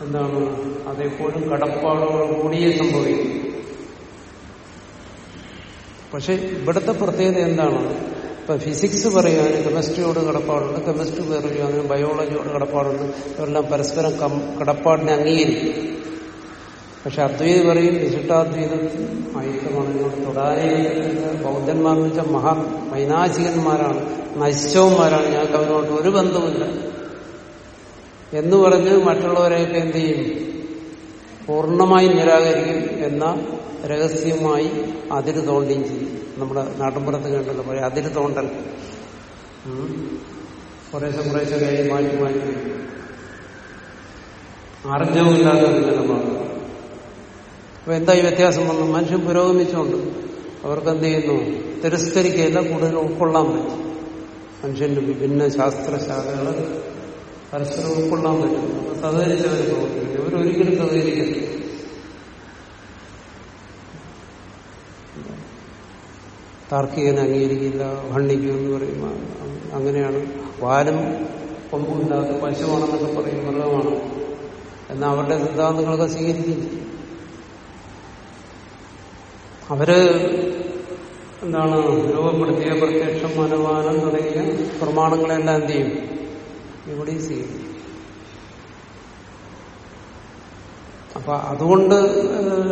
A: എന്താണ്? അതെപ്പോഴും കടപ്പാടോട് കൂടിയേ സംഭവിക്കും. പക്ഷെ ഇവിടുത്തെ പ്രത്യേകത എന്താണ്? ഇപ്പൊ ഫിസിക്സ് പറയാൻ കെമിസ്ട്രിയോട് കടപ്പാടുണ്ട് കെമിസ്ട്രി പറയുക അങ്ങനെ ബയോളജിയോട് കടപ്പാടുണ്ട്. ഇവരെല്ലാം പരസ്പരം കടപ്പാടിനെ അംഗീകരിക്കും. പക്ഷെ അദ്വൈത് പറയും വിശിഷ്ടാദ്വൈതം ഐക്യമാണ് ഇങ്ങോട്ട് തൊടാനേ. ബൗദ്ധന്മാരെന്ന് വെച്ചാൽ മഹാ വൈനാശികന്മാരാണ് നശിച്ചവന്മാരാണ്. ഞങ്ങൾക്ക് അവരോട് ഒരു ബന്ധമില്ല എന്ന് പറഞ്ഞ് മറ്റുള്ളവരെയൊക്കെ എന്ത് ചെയ്യും? പൂർണമായും നിരാകരിക്കും എന്ന രഹസ്യമായി അതിര് തോണ്ടുകയും ചെയ്യും. നമ്മുടെ നാട്ടിൻപുറത്ത് കണ്ടല്ലോ പഴയ അതിൽ തോണ്ടൽ. കുറേശ്ശെ കുറേശ്ശെ കൈ മാറ്റി മാറ്റി. ആർജവുമില്ലാത്ത അപ്പൊ എന്താ ഈ വ്യത്യാസം വന്നു മനുഷ്യൻ പുരോഗമിച്ചുകൊണ്ട് അവർക്ക് എന്ത് ചെയ്യുന്നു? തിരസ്കരിക്കുകയല്ല കൂടുതൽ ഉൾക്കൊള്ളാൻ പറ്റും. മനുഷ്യന്റെ വിഭിന്ന ശാസ്ത്രശാഖകൾ പരസ്പരം ഉൾക്കൊള്ളാൻ പറ്റും. അപ്പൊ സഹകരിച്ചവർ പ്രവർത്തിക്കുന്നു. ഇവരൊരിക്കലും സഹകരിക്കത്തില്ല. താർക്കികനെ അംഗീകരിക്കില്ല ഭണ്ണിക്കും എന്ന് പറയും അങ്ങനെയാണ്. വാലും കൊമ്പുമില്ലാത്ത പശുവാണെന്നൊക്കെ പറയും മൃഗമാണ്. എന്നാൽ അവരുടെ സിദ്ധാന്തങ്ങളൊക്കെ സ്വീകരിക്കും. അവർ എന്താണ് രൂപപ്പെടുത്തിയ പ്രത്യക്ഷം അനുമാനം തുടങ്ങിയ പ്രമാണങ്ങളെല്ലാം എന്ത് ചെയ്യും? ഇവിടെ സ്വീകരിക്കും. അപ്പൊ അതുകൊണ്ട്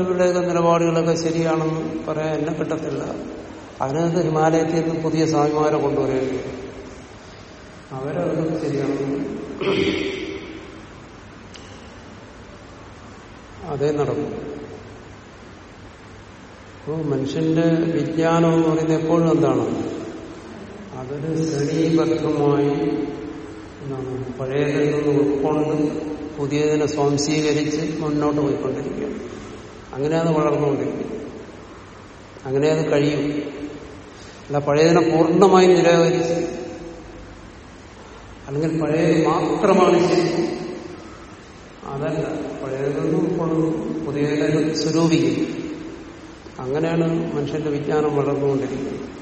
A: ഇവിടെയൊക്കെ നിലപാടുകളൊക്കെ ശരിയാണെന്ന് പറയാൻ എന്നെ കിട്ടത്തില്ല. അതിനകത്ത് ഹിമാലയത്തിൽ നിന്ന് പുതിയ സ്വാമിമാരെ കൊണ്ടുവരേണ്ടി അവരത് ശരിയാണ്. അതേ നടക്കും അപ്പോൾ മനുഷ്യന്റെ വിജ്ഞാനം എന്ന് പറയുന്നത് എപ്പോഴും എന്താണ്? അതൊരു ശ്രേണീബദ്ധമായി പഴയതിൽ നിന്ന് ഉൾക്കൊണ്ട് പുതിയതിനെ സ്വാംശീകരിച്ച് മുന്നോട്ട് പോയിക്കൊണ്ടിരിക്കുകയാണ്. അങ്ങനെ അത് വളർന്നുകൊണ്ടിരിക്കും അങ്ങനെ അത് കഴിയും. അല്ല പഴയതിനെ പൂർണമായും നിരാകരിച്ച്. അല്ലെങ്കിൽ പഴയത് മാത്രമാണ് ശരി. അതല്ല പഴയതൊന്നും ഉൾക്കൊള്ളുന്നു പുതിയതിനെ സ്വരൂപിക്കും. അങ്ങനെയാണ് മനുഷ്യന്റെ വിജ്ഞാനം വളർന്നുകൊണ്ടിരിക്കുന്നത്.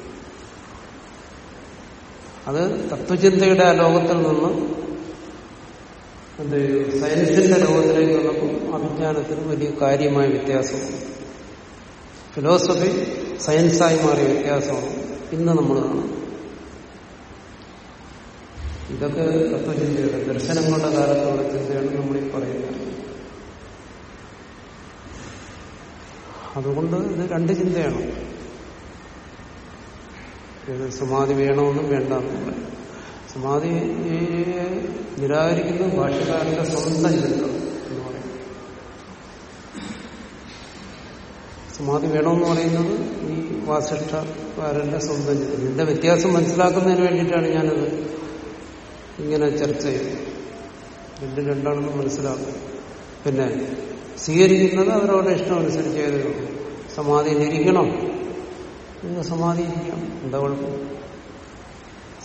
A: അത് തത്വചിന്തയുടെ ആ ലോകത്തിൽ നിന്ന് എന്ത്? സയൻസിന്റെ ലോകത്തിലേക്ക് വന്നപ്പോൾ അഭിജ്ഞാനത്തിന് വലിയ കാര്യമായ വ്യത്യാസമാണ് ഫിലോസഫി സയൻസായി മാറിയ വ്യത്യാസമാണ്. ഇന്ന് നമ്മൾ കാണുന്നു ഇതൊക്കെ തത്വചിന്തയുടെ ദർശനങ്ങളുടെ കാലത്തുള്ള ചിന്തയാണ് നമ്മൾ ഈ പറയുന്നത്. അതുകൊണ്ട് ഇത് രണ്ട് ചിന്തയാണ്. ഇത് സമാധി വേണമെന്നും വേണ്ടെന്നുള്ള സമാധി നിരാകരിക്കുന്നത് ഭാഷകാരന്റെ സ്വന്തം ചിന്ത എന്ന് പറയും സമാധി വേണമെന്ന് പറയുന്നത് ഈ വാസിഷ്ഠക്കാരന്റെ സ്വന്തം ചിന്ത ഇതിന്റെ വ്യത്യാസം മനസ്സിലാക്കുന്നതിന് വേണ്ടിയിട്ടാണ് ഞാനത് ഇങ്ങനെ ചർച്ച ചെയ്യുന്നത്. രണ്ടും രണ്ടാണെന്ന് മനസ്സിലാക്കും പിന്നെ സ്വീകരിക്കുന്നത് അവരവരുടെ ഇഷ്ടം അനുസരിച്ച് സമാധി ഉള്ളൂ സമാധിയിലിരിക്കണം സമാധി സമാധിയിരിക്കാം എന്താ കുഴപ്പം?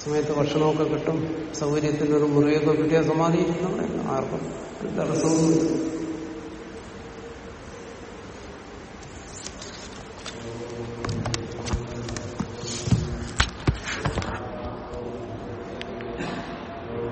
A: സമയത്ത് ഭക്ഷണമൊക്കെ കിട്ടും. സൗകര്യത്തിനൊരു മുറിയൊക്കെ കിട്ടിയാൽ സമാധിയിരിക്കണം ആർക്കും തടസ്സമൊന്നുമില്ല.